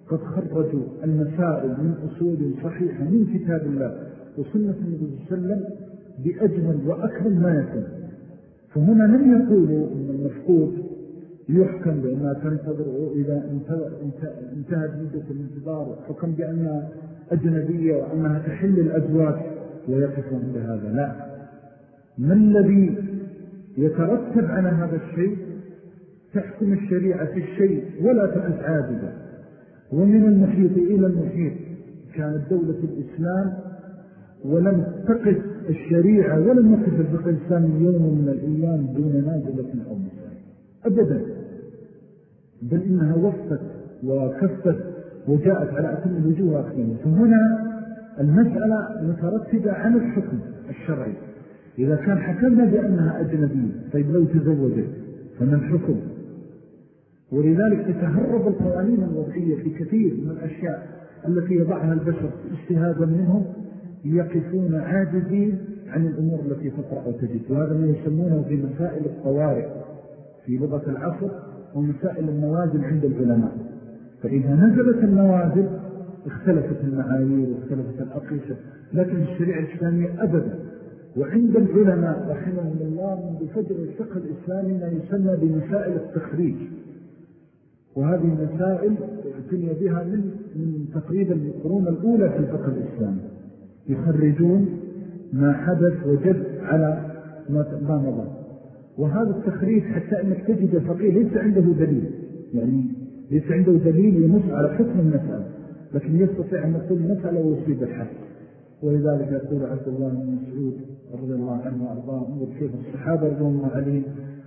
قد خرجوا المسائل من أصول صحيحة من كتاب الله وسنة النبي صلى الله عليه وسلم بأجمل وأكرم ما يكون. فهنا لم يقولوا أن المفقود يحكم بأنها تنتظر وإذا انتهت مدة الانتظار حكم بأنها أجنبية وأنها تحل الأزواج ويقفون عند هذا. لا. ما الذي يترتب على هذا الشيء؟ تحكم الشريعة في الشيء ولا تقف عادلة ومن المحيط إلى المحيط. كانت دولة الإسلام ولم تقف الشريعة ولم يقف الفقه الإسلامي يوم من الأيام دون نازلة أو مسلم أبدا. بل إنها وفت وكفت وجاءت على أتم الوجوه أكثر فهنا المسألة مترتبة عن الحكم الشرعي. إذا كان حكمنا بأنها أجنبية طيب لو تزوجت فما الحكم؟ ولذلك تتهرب القوانين الوضعية في كثير من الأشياء التي يضعها البشر اجتهادا منهم يقفون عاجزين عن الأمور التي تطرأ وتجد. وهذا ما يسمونه في مسائل الطوارئ في لغة العصر ومسائل النوازل عند العلماء. فإذا نزلت النوازل اختلفت المعايير واختلفت الأقيسة لكن الشريعة الإسلامية أبدا. وعند العلماء رحمهم الله منذ فجر الفقه الإسلامي ما يسمى بمسائل التخريج. وهذه المسائل اعتني بها من, من تقريبا القرون الأولى في الفقه الإسلامي. يخرجون ما حدث وجد على ما مضى. وهذا التخريج حتى أنك تجد الفقيه ليس عنده دليل. يعني ليس عنده دليل ينص على حكم المسألة لكن يستطيع أن يقول مسألة ويصيب الحق ولذلك يقول عبد الله بن مسعود رضي الله عنه وأرضاه كيف الصحابة رضي الله عليهم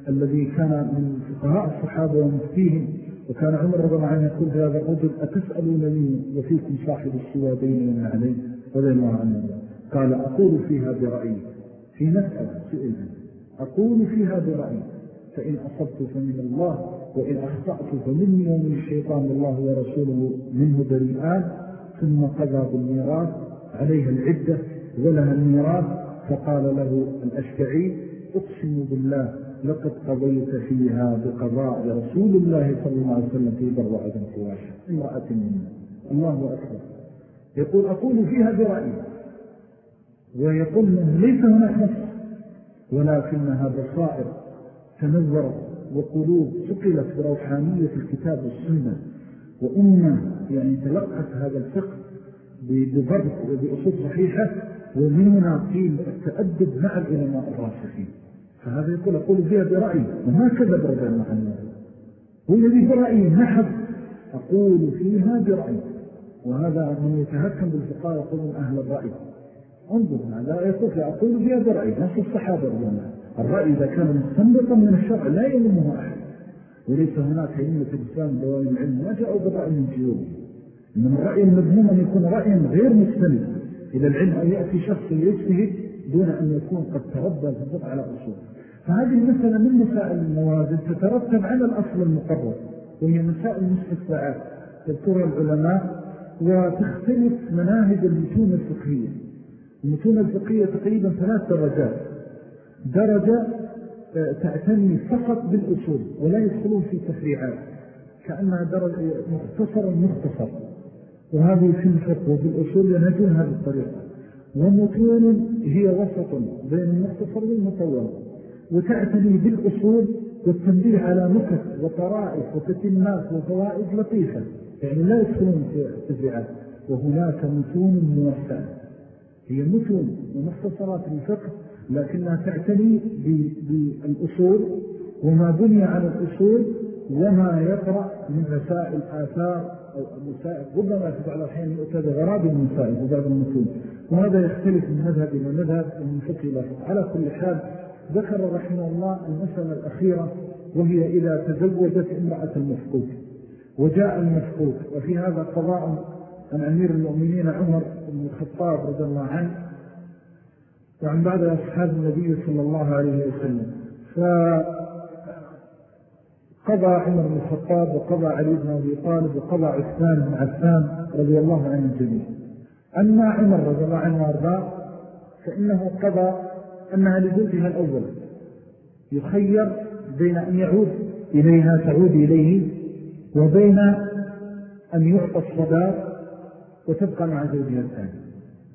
الذي كان من فقهاء الصحابة ومفتيهم وكان عمر رضي الله عنه يقول هذا الرجل أتسألونني وفيكم صاحب السوادين من عليه؟ رضي الله عنه قال أقول فيها برأيي في مسألة سئل أقول فيها برأيي فإن أصبت فمن الله وإن أخطأت فمني ومن الشيطان الله ورسوله منه بريئان ثم قضى بالميراث عليها العدة ولها الميراث فقال له الأشكعي أقسم بالله لقد قضيت فيها بقضاء رسول الله صلى الله عليه وسلم في بروعة فواشة امرأة منه الله أكبر. يقول أقول فيها برأيي. ويقول ليس هناك نص ولكنها بصائر تنورت. وقلوب سقلت بروحانية الكتاب والسنة وأمة يعني تلقت هذا الفقه بضبط وبأصول صحيحة ومننا قيل التأدب مع العلماء الراسخين فهذا يقول أقول فيها برأي وما كذب رضي الله عنه. والذي برأي نحب أقول فيها برأي وهذا من يتهكم بالفقاء يقولون أهل الرأي. انظر لا يقول أقول فيها برأي نفس الصحابة رضي الله الرأي إذا كان مستنبطا من الشرع لا يلمه أحد. وليس هناك علمة الإسلام دوائم العلم ما جاءوا بالرأي من جيوبه من الرأي المذموم أن يكون رأيا غير مستند إلى العلم أن يأتي شخص يجتهد دون أن يكون قد تربى في على أصول. فهذه المسألة من مسائل الموازن تترتب على الأصل المقرر وهي مسائل مستفاعات تذكرها العلماء وتختلف مناهج المتون الفقهية. المتون الفقهية تقريبا ثلاث درجات. درجة آه، تعتني فقط بالأصول ولا يدخلون في تفريعات. كأنها درجة مختصر مختصر وهذه في الفقه وفي الأصول ينهجون هذه الطريقة. ومتون هي وسط بين المختصر والمطول وتعتني بالأصول والتنبيه على نكت وطرائف وتتمات وفوائد لطيفة. يعني لا يدخلون في التفريعات وهناك متون موسعة هي متون ومختصرات الفقه لكنها تعتني بالأصول وما بني على الأصول وما يقرأ من رسائل آثار أو مسائل ربما بعض الأحيان يؤتى غراب المسائل وبعض المتون وهذا يختلف من مذهب إلى مذهب ومن فقه إلى على كل حال ذكر رحمه الله المسألة الأخيرة وهي إذا تزوجت امرأة المفقود. وجاء المفقود وفي هذا قضاء عن أمير المؤمنين عمر بن الخطاب رضي الله عنه وعن بعض أصحاب النبي صلى الله عليه وسلم. فقضى عمر بن الخطاب وقضى علي بن أبي طالب وقضى عثمان بن عثمان رضي الله عنه الجميع أما عمر رضي الله عنه وأرضاه فإنه قضى أنها لزوجها الأول يخير بين أن يعود إليها تعود إليه وبين أن يعطى الصداق وتبقى مع زوجها الثاني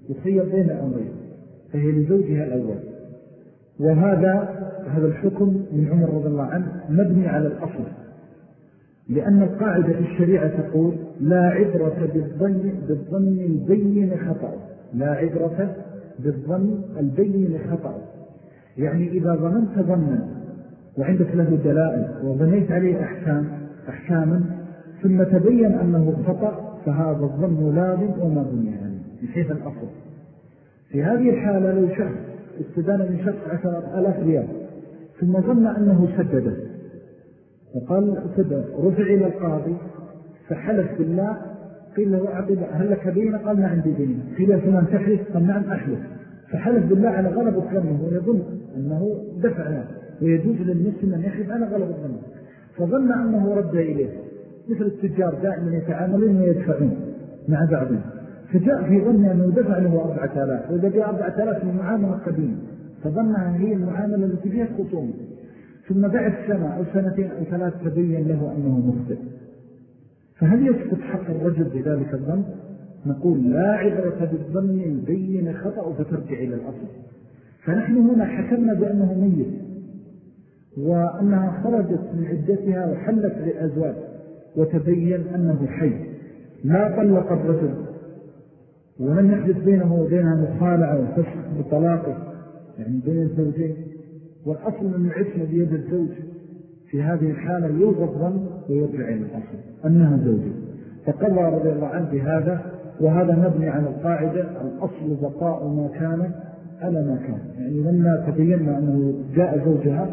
يخير بين أمرين. فهي لزوجها الأول. وهذا هذا الحكم من عمر رضي الله عنه مبني على الأصل. لأن القاعدة في الشريعة تقول لا عبرة بالظن, بالظن البين خطأ. لا عبرة بالظن البين خطأ. يعني إذا ظننت ظنا وعندك له دلائل وظنيت عليه أحكام أحكاما ثم تبين أنه خطأ فهذا الظن لازم وما بني عليه. من حيث الأصل. في هذه الحالة لو شخص استدان من شخص عشر ألاف ريال ثم ظن أنه سدده. وقال سدد رفع إلى القاضي فحلف بالله قيل له أعطي هل لك بينة؟ قال ما عندي بينة. قيل فلان تحلف؟ قال نعم أحلف. فحلف بالله على غلب الظن ويظن أنه دفع ويجوز للمسلم أن يحلف على غلب الظن. فظن أنه رد إليه. مثل التجار دائما يتعاملون ويدفعون مع بعضهم. فجاء في ظن أنه دفع له أربعة آلاف وإذا بها أربعة آلاف من معاملة قديمة فظنها هي المعاملة التي فيها خصوم. ثم بعد سنة أو سنتين أو ثلاث تبين له أنه مخطئ. فهل يسقط حق الرجل بذلك الظن؟ نقول لا عبرة بالظن البين خطأ فترجع إلى الأصل. فنحن هنا حكمنا بأنه ميت وأنها خرجت من عدتها وحلت لأزواج وتبين أنه حي. لا طلق الرجل؟ ولم يحدث بينه وبينها مخالعة وفسخ بطلاقه يعني بين الزوجين. والأصل من العثم بيد الزوج في هذه الحالة يوضى الظن ويرجع إلى الأصل أنها زوجة. فقضى رضي الله عنه بهذا وهذا مبني على القاعدة الأصل بقاء ما كان على ما كان. يعني لما تبيننا أنه جاء زوجها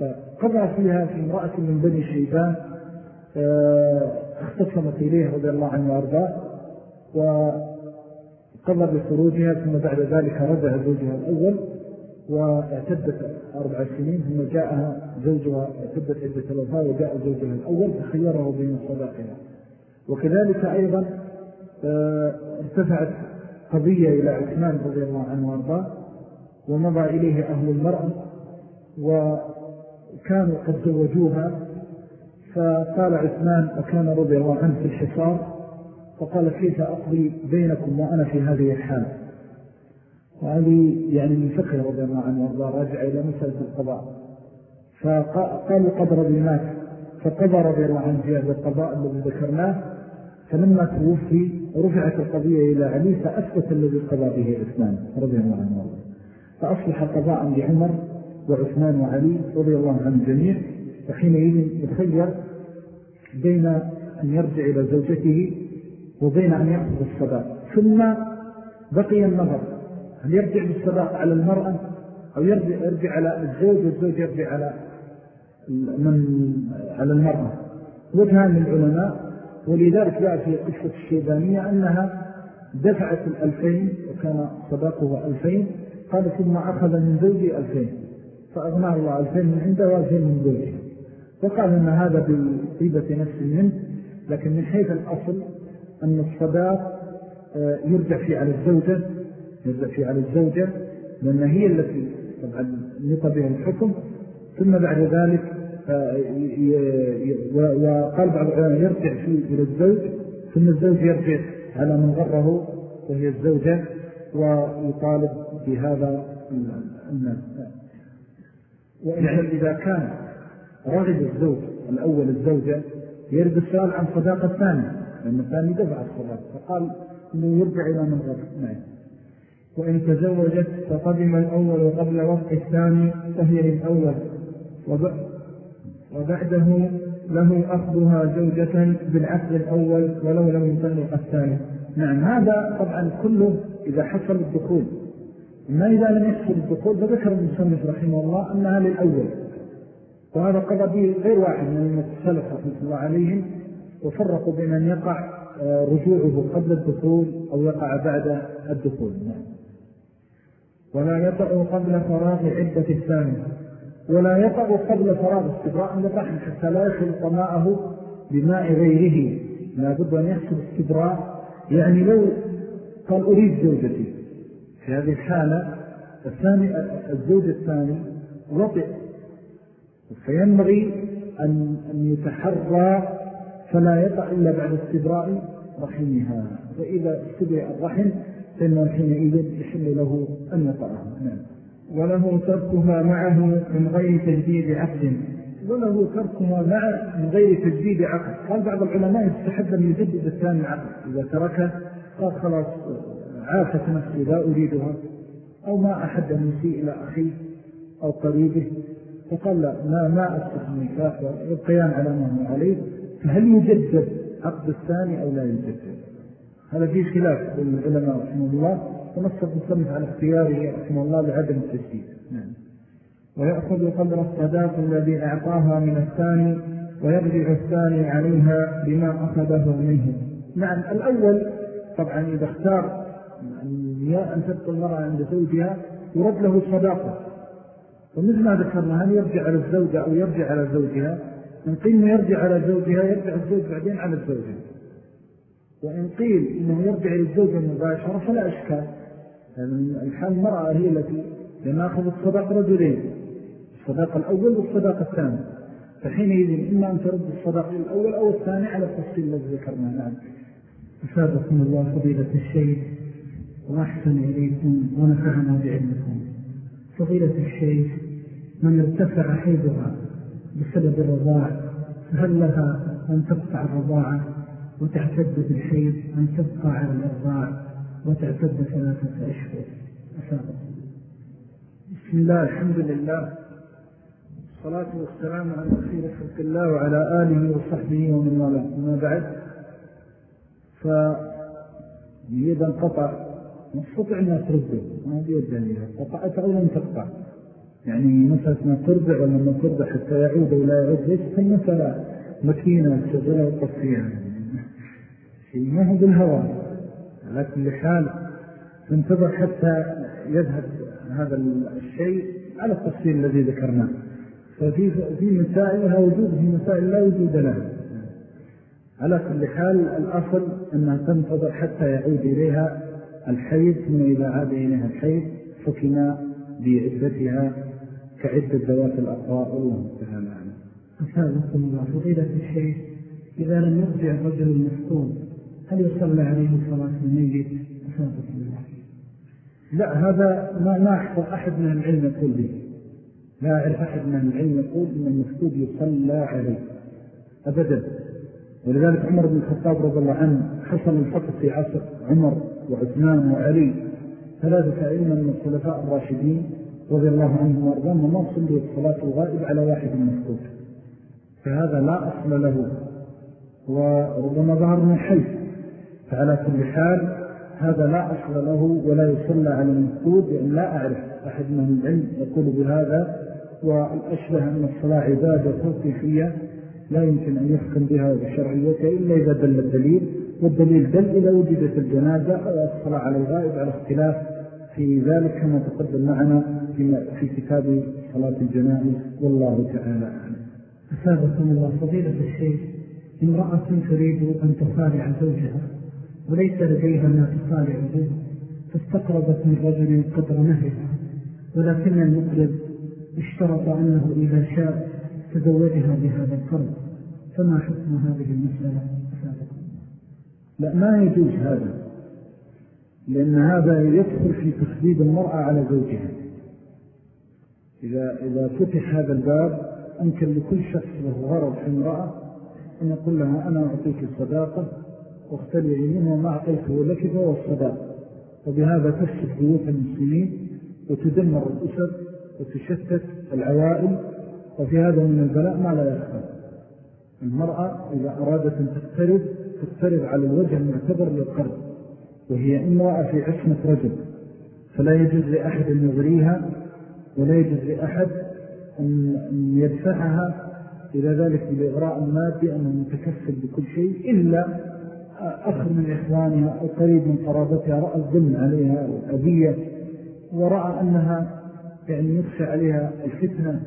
فقضى فيها في امرأة من بني شيبان آه، اختصمت إليه رضي الله عنه وأرضاه وقضى بخروجها ثم بعد ذلك رجع زوجها الأول واعتدت أربع سنين ثم جاءها زوجها اعتدت عدة الوفاة وجاء زوجها الأول فخيره بين صداقها. وكذلك أيضا آه، ارتفعت قضية إلى عثمان رضي الله عنه وأرضاه ومضى إليه أهل المرأة وكانوا قد زوجوها فقال عثمان وكان رضي الله عنه في الحصار فقال كيف أقضي بينكم وأنا في هذه الحالة وهذه يعني من فكرة رضي الله عنه وأرضاه راجع إلى مسألة القضاء. فقالوا قد رضيناك فقضى رضي الله عنه هذا القضاء الذي ذكرناه فلما توفي رفعت القضية إلى علي فأثبت الذي قضى به عثمان رضي الله عنه وأرضاه. فأصبح قضاء لعمر وعثمان وعلي رضي الله عنه جميع وحينئذ يتخير بين أن يرجع إلى زوجته وبين أن يأخذ الصداق ثم بقي النظر. هل يرجع بالصداق على المرأة أو يرجع, يرجع على الزوج والزوج يرجع على من على المرأة؟ وجهان للعلماء ولذلك جاء في قصة الشيبانية أنها دفعت الألفين وكان صداقه ألفين قال ثم أخذ من زوجي ألفين. فأغنى الله ألفين من عنده وألفين من زوجه. وقال أن هذا بطيبة نفس منه لكن من حيث الأصل أن الصداق آه، يرجع فيه على الزوجة يرجع فيه على الزوجة لأن هي التي طبعا بها الحكم. ثم بعد ذلك آه، وقال بعض العلماء يرجع فيه إلى الزوج ثم الزوج يرجع على من غره وهي الزوجة ويطالب بهذا الناس يعني إذا كان رغب الزوج الأول الزوجة يرد السؤال عن صداقة الثاني لأن الثاني دفع الصلاة فقال أنه يرجع إلى من غير نعم.
وإن تزوجت فقدم الأول قبل وقت الثاني فهي للأول وبعده له أخذها زوجة بالعقد الأول ولو لم يطلق الثاني.
نعم هذا طبعا كله إذا حصل الدخول. ما إذا لم يحصل الدخول فذكر المصنف رحمه الله أنها للأول. وهذا قضى به غير واحد من المتسلف رحمة الله عليهم وفرقوا بين أن يقع آه، رجوعه قبل الدخول أو يقع بعد الدخول. نعم.
ولا يقع قبل فراغ عدة الثاني.
ولا يقع قبل فراغ استبراء للرحم حتى لا يخلط ماءه بماء غيره. لا بد أن يحصل استبراء. يعني لو قال أريد زوجتي. في هذه الحالة الثاني الزوج الثاني وطئ. فينبغي أن يتحرى فلا يقع إلا بعد استبراء رحمها. فإذا استبرأ الرحم فإنه حينئذ يحل له أن يطعها نعم.
وله تركها معه من غير تجديد عقد.
وله تركها معه من غير تجديد عقد. قال بعض العلماء يستحب أن يجدد الثاني عقد. إذا تركه قال خلاص عافت نفسي لا أريدها. أو ما أحد أن يسيء إلى أخيه أو قريبه فقال لا ما, ما أستخدم النكاح ويبقيان على ما هو عليه. فهل يجدد عقد الثاني أو لا يجدد هذا فيه خلاف بين العلماء رحمه الله ونص المصنف على اختياره رحمه الله لعدم التجديد. نعم.
ويأخذ قدر الصداق الذي أعطاها من الثاني ويرجع الثاني عليها بما أخذه منه.
نعم الأول طبعا إذا اختار أن تبقى المرأة عند زوجها يرد له صداقه. ومثل ما ذكرنا هل يرجع على الزوجة أو يرجع على زوجها؟ إن قيل يرجع على زوجها يرجع الزوج بعدين على الزوجة. وإن قيل إنه يرجع للزوجة المباشرة فلا إشكال. لأن الحال المرأة هي التي لنأخذ الصداق رجلين الصداق الأول والصداق الثاني. فحينئذ إما أن ترد الصداق الأول أو الثاني على التفصيل الذي ذكرنا نعم
أفادكم الله فضيلة الشيخ وأحسن إليكم ونفعنا بعلمكم. فضيلة الشيخ من ارتفع حيضها بسبب الرضاع فهل لها أن تقطع الرضاعة وتعتد بالحيض أن تبقى على الإرضاع وتعتد ثلاثة أشهر. أفادكم
بسم الله الحمد لله الصلاة والسلام على خير خلق الله وعلى آله وصحبه ومن والاه. ما بعد يعني إذا انقطع نستطيع أنها ترده ما بيدها إذا قطعت أو لم تقطع؟ يعني مثلا ما ترضع ولا ما ترضع حتى يعود ولا يعود ليس مثلا مكينة تشغلها وتطفيها شيء ما هو بالهوى. على كل حال تنتظر حتى يذهب هذا الشيء على التفصيل الذي ذكرناه. ففي في مسائل لها وجود في مسائل لا وجود لها. على كل حال الأصل أنها تنتظر حتى يعود إليها الحيض ثم إذا عاد إليها الحيض حكم بعدتها كعدة ذوات الأقراء والله تعالى أعلم
أسابقكم الله فضيلة الشيخ إذا لم يرجع الرجل المفقود هل يصلى عليه صلاة الميت؟ أسابقكم الله.
لا هذا ما ما أحفظ أحد من العلم يقول به. لا أعرف أحد من العلم يقول أن المفقود يصلى عليه. أبدا. ولذلك عمر بن الخطاب رضي الله عنه حصل الفقر في عصر عمر وعثمان وعلي. ثلاثة أئمة من الخلفاء الراشدين رضي الله عنهم وأرضاهم وما صلوا الصلاة الغائب على واحد مفقود. فهذا لا أصل له وربما ظهر من حيث. فعلى كل حال هذا لا أصل له ولا يصلى على المفقود لأن لا أعرف أحد من العلم يقول بهذا. والأشبه أن الصلاة عبادة توقيفية لا يمكن أن يحكم بها بشرعيته إلا إذا دل الدليل. والدليل دل إذا وجدت الجنازة أو الصلاة على الغائب على اختلاف في ذلك كما تقدم معنا في كتاب صلاة الجنائز. والله تعالى أعلم.
أسابقكم الله فضيلة الشيخ امرأة تريد أن تخالع زوجها وليس لديها ما تخالع به فاستقربت من رجل قدر نهرها ولكن المقرب اشترط أنه إذا شاء تزوجها بهذا القرض. فما حكم هذه المسألة؟
لا ما يجوز هذا. لأن هذا يدخل في تخذيب المرأة على زوجها. إذا, إذا فتح هذا الباب أمكن لكل شخص له غرض في امرأة أن يقول لها أنا أعطيك الصداقة واختلعي منه وما أعطيته لك فهو الصداقة. وبهذا تفسد بيوت المسلمين وتدمر الأسر وتشتت العوائل وفي هذا من البلاء ما لا يخفى. المرأة إذا أرادت أن تقترب تقترب على الوجه المعتبر للقرب وهي امرأة في عصمة رجل فلا يجوز لأحد أن يغريها ولا يجوز لأحد أن يدفعها إلى ذلك بالإغراء المادي أنه متكفل بكل شيء إلا أخر من إخوانها أو قريب من قرابتها رأى الظلم عليها والأذية ورأى أنها يعني يخشى عليها الفتنة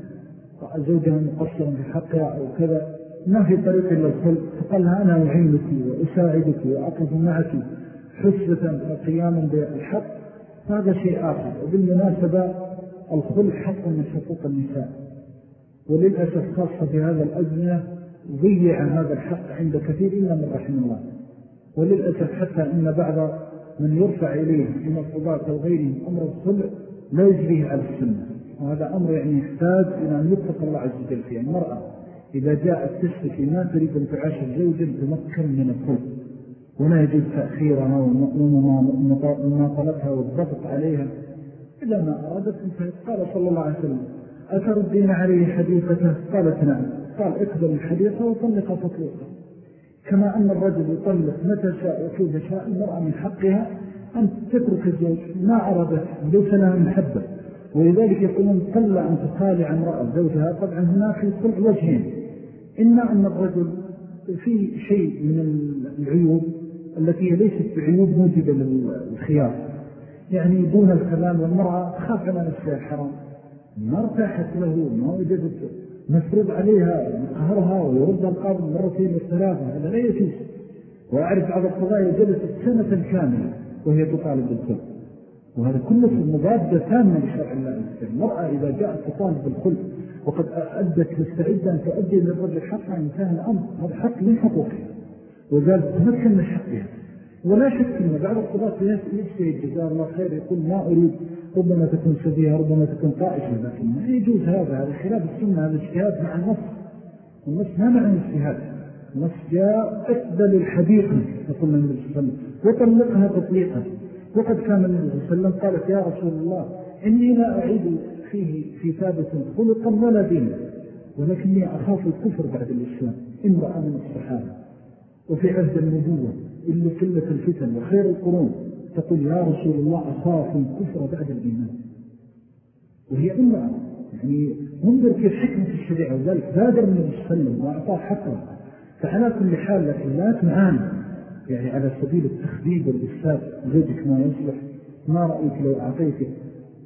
رأى زوجها مقصرا في حقها أو كذا. ما في طريق إلا الخلق فقال أنا أعينك وأساعدك وأقف معك حسبة وقياما بالحق هذا شيء آخر. وبالمناسبة الخلق حق من حقوق النساء. وللأسف خاصة في هذا الأزمة ضيع هذا الحق عند كثير إلا من رحم الله. وللأسف حتى أن بعض من يرفع إليه من القضاء وغيرهم أمر الخلع لا يجريه على السنة. وهذا أمر يعني يحتاج إلى أن يتقى الله عز وجل فيه. المرأة إذا جاءت تشتكي ما تريد أن تعاشر زوجا تمكن من الخلق. ولا يجب تأخيرها ومماطلتها والضغط عليها إذا ما أرادت قال صلى الله عليه وسلم أتردين عليه حديثته قالت نعم. قال اقبل الحديثة وطلق تطلقه كما أن الرجل يطلق متى شاء وكيف شاء المرأة من حقها أن تترك الزوج ما أرادت ليس لها محبة. ولذلك يقولون قل أن تخالع امرأة زوجها. طبعا هنا في كل وجهين. إما أن الرجل في شيء من العيوب التي ليست بعيوب موجبة للخيار. يعني دون الكلام والمرأة تخاف على نفسها الحرام. ما ارتاحت له ما وجدت مفروض عليها يقهرها ويرد القاضي مرتين والثلاثة هذا لا يجوز. وأعرف بعض القضايا جلست سنة كاملة وهي تطالب بالخلق. وهذا كله مضادة تامة لشرع الله المرأة إذا جاءت تطالب بالخلق وقد أدت تستعد أن تؤدي للرجل حقا انتهى الأمر. هذا حق من حقوقها وذلك تمكن من حقها ولا شك أن بعض القضاة يجتهد جزاء الله خير يقول ما أريد ربما تكون سبيها ربما تكون طائشة لكن ما يجوز هذا هذا خلاف السنة هذا اجتهاد مع النص. النص ما معنى اجتهاد النص جاء أقبل الحديقة يقول النبي صلى الله عليه وسلم وطلقها تطليقا. وقد كان النبي صلى الله عليه وسلم قالت يا رسول الله إني لا أعيد فيه في ثابت خلقا ولا دينا ولكني أخاف الكفر بعد الإسلام امرأة من الصحابة. وفي عهد النبوة إلا قلة الفتن وخير القرون تقول يا رسول الله أخاف الكفر بعد الإيمان. وهي أمة يعني انظر كيف حكمة الشريعة وذلك بادر من السلم وأعطاه حقه. فعلى كل حال لكن لا تعاني يعني على سبيل التخديد والإفساد زوجك ما يصلح. ما رأيك لو أعطيته؟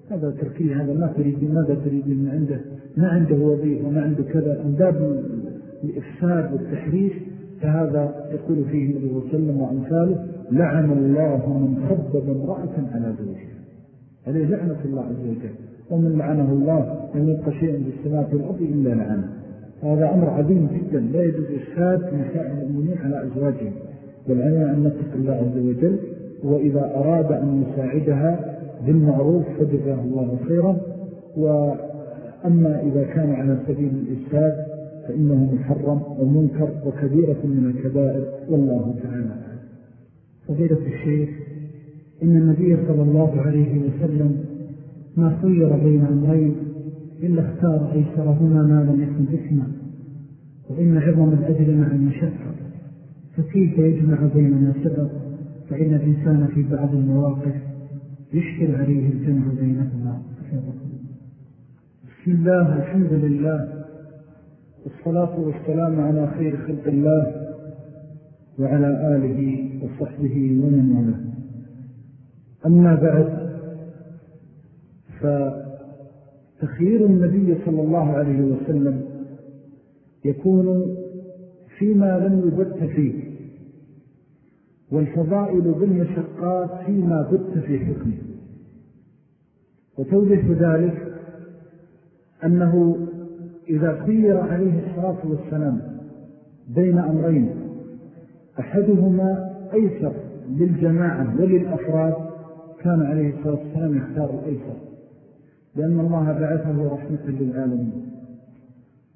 هذا تركيه هذا ما تريد ماذا تريد من عنده؟ ما عنده وظيفة ما عنده كذا. من باب الإفساد والتحريش فهذا يقول فيه النبي صلى الله عليه وسلم وأمثاله لعن الله من خبب امرأة على زوجها. هذه لعنة الله عز وجل. ومن لعنه الله لم يبقى شيء بالسماء في الأرض إلا لعنه. هذا أمر عظيم جدا. لا يجوز إشهاد نساء المؤمنين على أزواجهم. علينا أن نتق الله عز وجل. وإذا أراد أن يساعدها بالمعروف فجزاه الله خيرا. وأما إذا كان على سبيل الإشهاد فإنه محرم ومنكر وكبيرة من الكبائر والله تعالى
فضيلة الشيخ إن النبي صلى الله عليه وسلم ما خير بين أمرين إلا اختار أيسرهما ما لم يكن إثما وإن عظم الأجل مع المشقة. فكيف يجمع بين ما فإن الإنسان في بعض المواقف يشكل عليه الجمع بينهما.
بسم الله الحمد لله. والصلاة والسلام على خير خلق الله وعلى آله وصحبه ومن وله أما بعد فتخيير النبي صلى الله عليه وسلم يكون فيما لم يبت فيه والفضائل بالمشقات فيما بت في حكمه. وتوضح ذلك أنه إذا خير عليه الصلاة والسلام بين أمرين أحدهما أيسر للجماعة وللأفراد كان عليه الصلاة والسلام يختار الأيسر لأن الله بعثه رحمة للعالمين.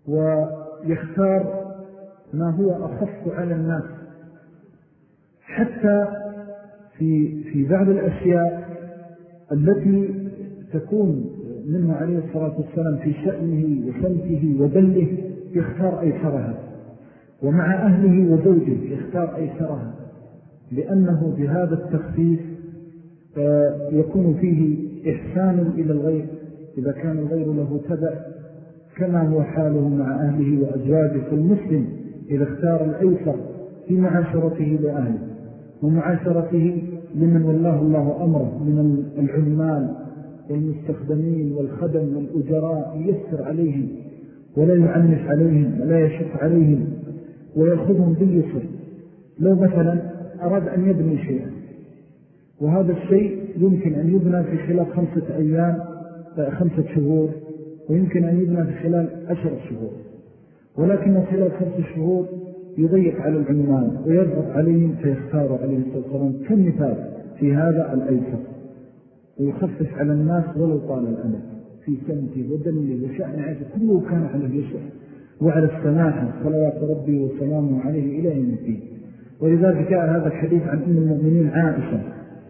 ويختار ما هو أخف على الناس. حتى في, في بعض الأشياء التي تكون منه عليه الصلاة والسلام في شأنه وسمته ودله يختار أيسرها ومع أهله وزوجه يختار أيسرها لأنه بهذا التخفيف آه، يكون فيه إحسان إلى الغير إذا كان الغير له تبع كما هو حاله مع أهله وأزواجه فالمسلم إذا اختار الأيسر في معاشرته لأهله ومعاشرته لمن والله الله أمره من العمال والمستخدمين والخدم والأجراء يسر عليهم ولا يعنف عليهم ولا يشق عليهم ويأخذهم باليسر لو مثلا أراد أن يبني شيئا وهذا الشيء يمكن أن يبنى في خلال خمسة أيام خمسة شهور ويمكن أن يبنى في خلال عشرة شهور. ولكن خلال خمسة شهور يضيق على العمال ويضغط عليهم فيختار عليه الصلاة والسلام كالمثال في هذا الأيسر ويخفف على الناس ولو طال الأمل في سمته ودمه وشأن عيسى كله كان على اليسر وعلى السماحة صلوات ربي وسلامه عليه إلى يوم الدين. ولذلك جاء هذا الحديث عن أم المؤمنين عائشة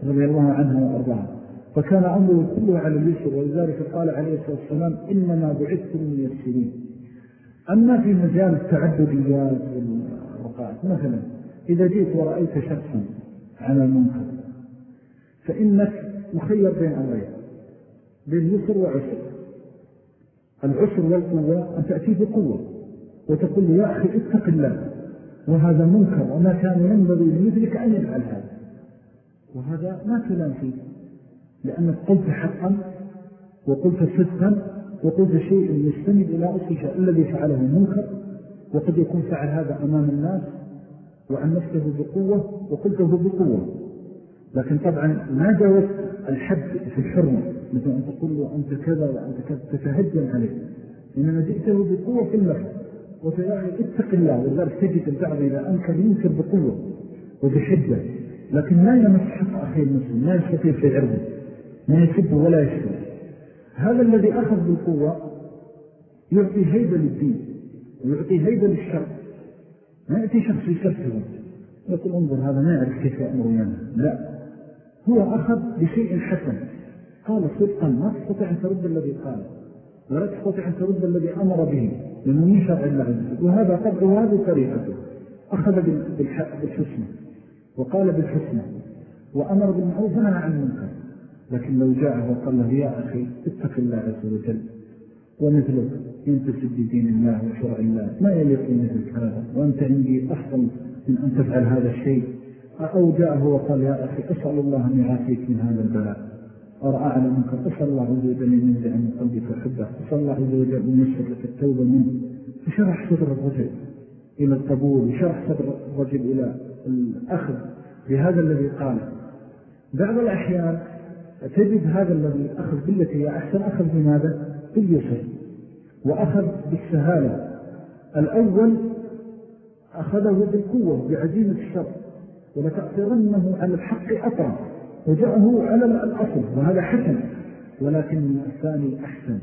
رضي الله عنها وأرضاها. فكان أمره كله على اليسر ولذلك قال عليه الصلاة والسلام إنما بعثتم من السنين أما في مجال التعبديات والوقائع مثلا إذا جئت ورأيت شخصا على المنكر فإنك مخير بين أمرين. بين يسر وعسر العسر والقوة أن تأتي بقوة وتقول يا أخي اتق الله وهذا منكر وما كان ينبغي لمثلك أن يفعل هذا. وهذا ما تلام فيه لأنك قلت حقا وقلت صدقا وقلت شيء يستند إلى أصل الذي فعله منكر وقد يكون فعل هذا أمام الناس وعن نفسه بقوة وقلته بقوة. لكن طبعا ما جاوزت الحد في الحرمة. مثل أن تقول له أنت كذا وأنت كذا تتهجم عليه. إنما جئته بقوة في اللفظ وتلاقي اتق الله ولذلك تجد البعض إذا أنكر ينكر بقوة وبحدة لكن ما يمس حق أخي المسلم ما يستطيع في عرضه. ما يسب ولا يشكر هذا الذي أخذ بالقوة يعطي هيبة للدين ويعطي هيبة للشر. ما يأتي شخص يسفه يقول انظر هذا ما يعرف كيف يأمر يعني لا. هو أخذ بشيء حسن. قال صدقا ما تستطيع أن ترد الذي قال. ولا تستطيع أن ترد الذي أمر به لأنه من شرع الله. وهذا طبعه وهذه طريقته. أخذ بالحسن وقال بالحسنى. وأمر بالمعروف ونهى عن المنكر. لكن لو جاءه وقال له يا أخي اتق الله عز وجل ومثلك ينتسب بدين الله وشرع الله. ما يليق مثلك هذا؟ وأنت عندي أفضل من أن تفعل هذا الشيء. أو جاءه وقال يا أخي أسأل الله أن يعافيك من هذا البلاء. أرى أعلى منك أسأل الله عز وجل أن ينزع من قلبك وحبه أسأل الله عز وجل أن يسر لك التوبة منه فشرح صدر الرجل إلى القبول وشرح صدر الرجل إلى الأخذ بهذا الذي قاله بعض الأحيان تجد هذا الذي أخذ بالتي هي أحسن. أخذ بماذا؟ باليسر. وأخذ بالسهالة. الأول أخذه بالقوة بعزيمة الشر. ولتأثرنه على الحق أطرى وجاءه على الأصل وهذا حسن ولكن الثاني أحسن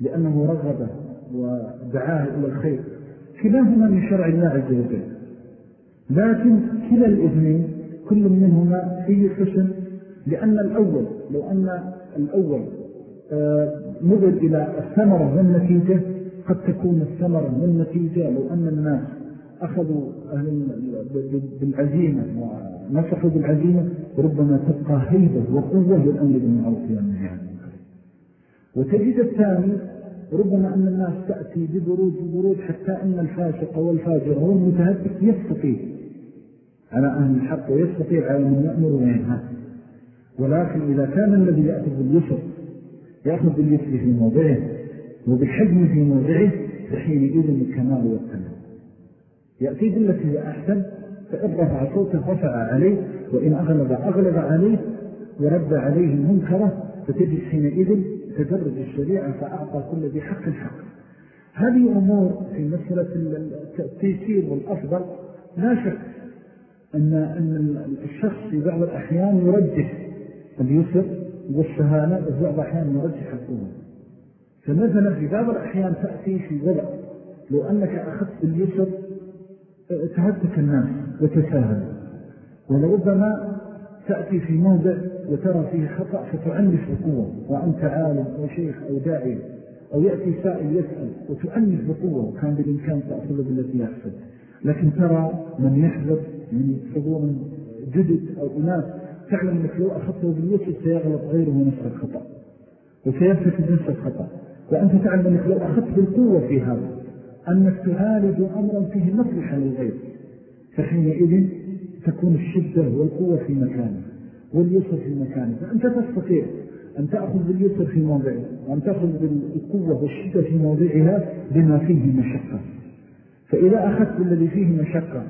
لأنه رغبه ودعاه إلى الخير. كلاهما من شرع الله عز وجل لكن كلا الإذنين كل منهما فيه حسن لأن الأول لو أن الأول آه، نظر إلى الثمرة والنتيجة قد تكون الثمرة والنتيجة لو أن الناس أخذوا بالعزيمة ونصحوا بالعزيمة ربما تبقى هيبة وقوة للأمر بالمعروف والنهي عن وتجد الثاني ربما أن الناس تأتي ببرود ببرود حتى أن الفاسق والفاجر هو المتهدف يستطيع على أهل الحق ويستطيع على من يأمر وينهى. ولكن إذا كان الذي يأخذ باليسر يأخذ باليسر في موضعه وبالحجم في موضعه فحينئذ الكمال والتمام. يأتي بالتي هي أحسن فإن رفع صوته رفع عليه وإن أغلب أغلب عليه ورد عليه المنكرة فتجد حينئذ تدرج الشريعة فأعطى كل ذي حق حق. هذه أمور في مسألة التيسير والأفضل. لا شك أن, الشخص في بعض الأحيان يرجح اليسر والسهالة وفي بعض الأحيان يرجح القوة فمثلا في بعض الأحيان تأتي في وضع لو أنك أخذت باليسر تهتك الناس وتساهل. ولربما تأتي في موضع وترى فيه خطأ فتعنف بقوة وأنت عالم أو شيخ أو داعي أو يأتي سائل يسأل وتعنف بقوة وكان بالإمكان تأخذ بالتي يحفظ لكن ترى من يحذر من صدور جدد أو أناس تعلم أنك لو أخذته باليسر سيغلط غيره نفس الخطأ وسيرتكب نفس الخطأ. وأنت تعلم أنك لو أخذت بالقوة في هذا أنك تعالج أمرا فيه مصلحة للغير فحينئذ تكون الشدة والقوة في مكانه واليسر في مكانه فأنت تستطيع أن تأخذ باليسر في موضعه وأن تأخذ بالقوة والشدة في موضعها بما فيه مشقة. فإذا أخذت بالذي فيه مشقة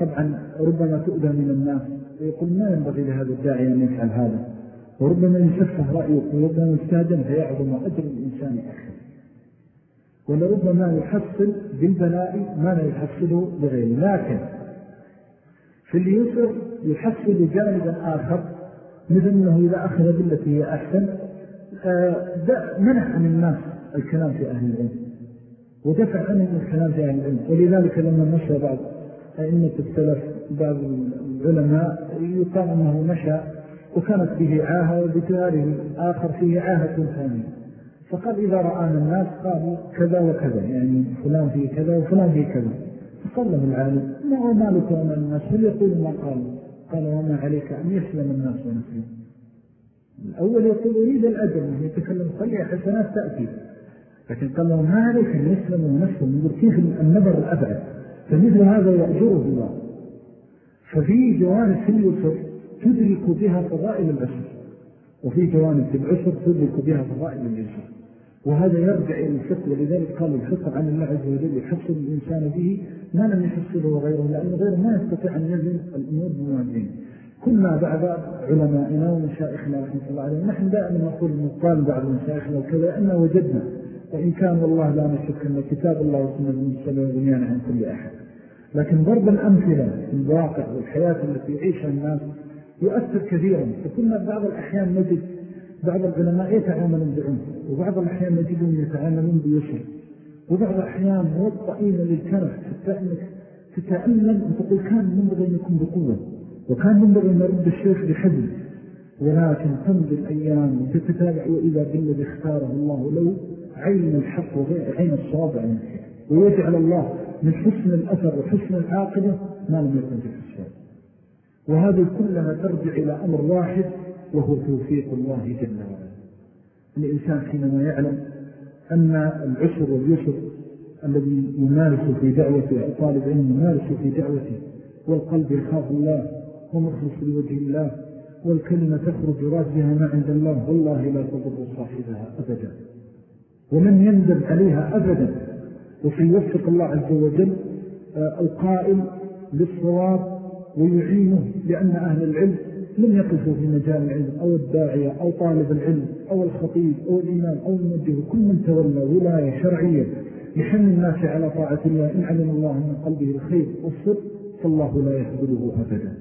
طبعا ربما تؤذى من الناس ويقول ما ينبغي لهذا الداعي أن يفعل هذا؟ وربما يسفه رأيه وربما يستاذن فيعظم أجر الإنسان أكثر ولربما يحصل بالبلاء ما لا يحصله لغيره. لكن في اليسر يحصل جانبا آخر مثل أنه إذا أخذ بالتي هي أحسن آه، منع عن الناس الكلام في أهل العلم ودفع عنهم الكلام في أهل العلم. ولذلك لما مشى بعض أئمة السلف بعض العلماء يقال أنه مشى وكانت به عاهة وبتاره آخر فيه عاهة ثانية. فقال إذا رآنا الناس قالوا كذا وكذا يعني فلان فيه كذا وفلان فيه كذا. فقال له العالم ما هو مالك وما الناس؟ هل يقول ما قالوا قال وما عليك أن يسلم الناس ونسلم الأول يقول أريد الأجل يتكلم صلي حسنات تأتي. لكن قال له ما عليك أن يسلم ونسلم يقول كيف النظر الأبعد. فمثل هذا يأجره الله. ففي جوانب في اليسر تدرك بها فضائل العسر وفي جوانب في العسر تدرك بها فضائل اليسر. وهذا يرجع إلى الفقه ولذلك قال الفقه عن الله عز وجل يحصل الإنسان به ما لم يحصله غيره لأن غيره ما يستطيع أن يزن الأمور بمعنين كنا بعض علمائنا ومشائخنا رحمة الله عليه نحن دائما نقول نقال بعض مشائخنا وكذا أنه وجدنا وإن كان والله لا نشك أن كتاب الله وسنة المسلمين بنيان عن كل أحد. لكن ضرب الأمثلة في الواقع والحياة التي يعيشها الناس يؤثر كثيرا. فكنا بعض الأحيان نجد بعض العلماء يتعاملون بعنف وبعض الأحيان نجدهم يتعاملون بيسر وبعض الأحيان موطئين للكرف حتى أنك تتأمل وتقول كان منبغي أن يكون بقوة وكان منبغي أن يرد الشيخ بحزن ولكن تمضي الأيام وتتتابع وإذا بالذي اختاره الله لو عين الحق وغير عين الصواب عين ويجعل الله من حسن الأثر وحسن العاقبة ما لم يكن في الحسن وهذه كلها ترجع إلى أمر واحد وهو توفيق الله جل وعلا. الإنسان حينما يعلم أن العسر واليسر الذي يمارس في دعوته طالب علم يمارس في دعوته والقلب يخاف الله ومخلص لوجه الله والكلمة تخرج راجها ما عند الله والله لا تضر صاحبها أبدا. ومن يندم عليها أبدا وسيوفق الله عز وجل آه، القائل للصواب ويعينه لأن أهل العلم لم يقفوا في مجال العلم أو الداعية أو طالب العلم أو الخطيب أو الإمام أو الموجه كل من تولى ولاية شرعية يحن الناس على طاعة الله إن علم الله من قلبه الخير والصدق فالله لا يخذله أبدا.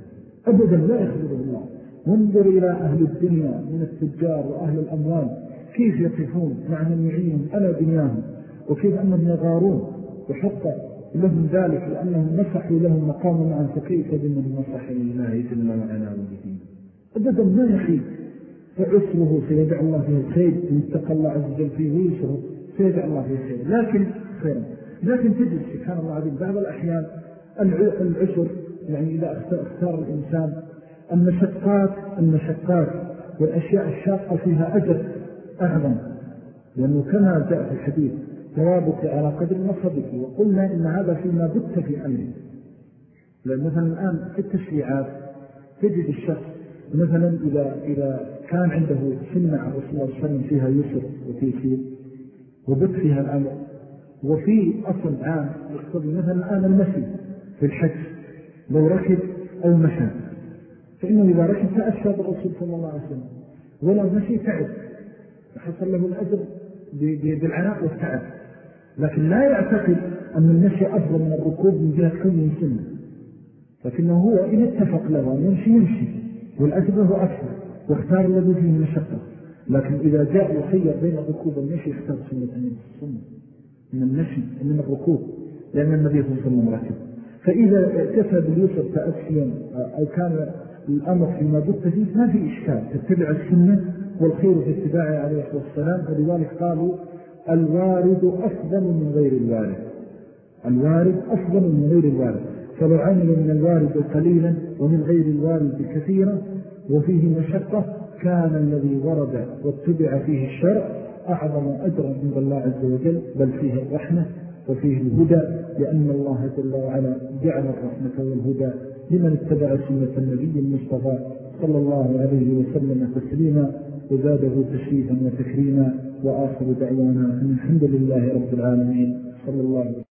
أبدا لا يخذله الله. وانظر إلى أهل الدنيا من التجار وأهل الأموال كيف يقفون مع من يعينهم على دنياهم وكيف أنهم يغارون وحتى لهم ذلك لأنهم مسحوا لهم مقام معا فكيف بمن مسح لله جل وعلا وبدين أبدا ما يخيب. فعسره سيدع الله فيه الخير ويتقى الله عز وجل فيه ويسره سيدع الله فيه الخير. لكن خيرا لكن تجد سبحان الله عظيم بعض الأحيان العسر يعني إذا اختار الإنسان المشقات المشقات والأشياء الشاقة فيها أجر أعظم. لأنه كما جاء في الحديث ثوابك على قدر نصبك وقلنا إن هذا فيما بت في أمره لأن مثلا الآن في التشريعات تجد الشخص مثلا إذا, إذا كان عنده سنة عن رسول الله صلى الله فيها يسر وتيسير وبت فيها الأمر. وفي أصل عام يقتضي مثلا الآن المشي في الحج. لو ركب أو مشى. فإنه إذا ركب تأسى بالرسول صلى الله عليه وسلم. ولو مشي تعب. فحصل له الأجر بالعناء والتعب. لكن لا يعتقد أن المشي أفضل من الركوب من جهة كل سنة لكنه هو إن اتفق له أن يمشي يمشي والأجر هو أكثر واختار الذي فيه المشقة لكن إذا جاء يخير بين الركوب والمشي اختار سنة السنة. من المشي من الركوب. لأن النبي صلى الله عليه وسلم ركب فإذا اكتفى باليسر تأسيا أو كان الأمر فيما بث فيه ما في إشكال. تتبع السنة والخير في اتباعه عليه السلام ولذلك قالوا الوارد أفضل من غير الوارد. الوارد أفضل من غير الوارد. فلو عملوا من الوارد قليلا ومن غير الوارد كثيرا. وفيه مشقة. كان الذي ورد واتبع فيه الشرع أعظم أجرا عند الله عز وجل. بل فيه الرحمة وفيه الهدى. لأن الله جل وعلا جعل الرحمة والهدى لمن اتبع سنة النبي المصطفى صلى الله عليه وسلم تسليما. وزاده تشريفا وتكريما وآخر دعوانا أن الحمد لله رب العالمين. صلى الله عليه وسلم.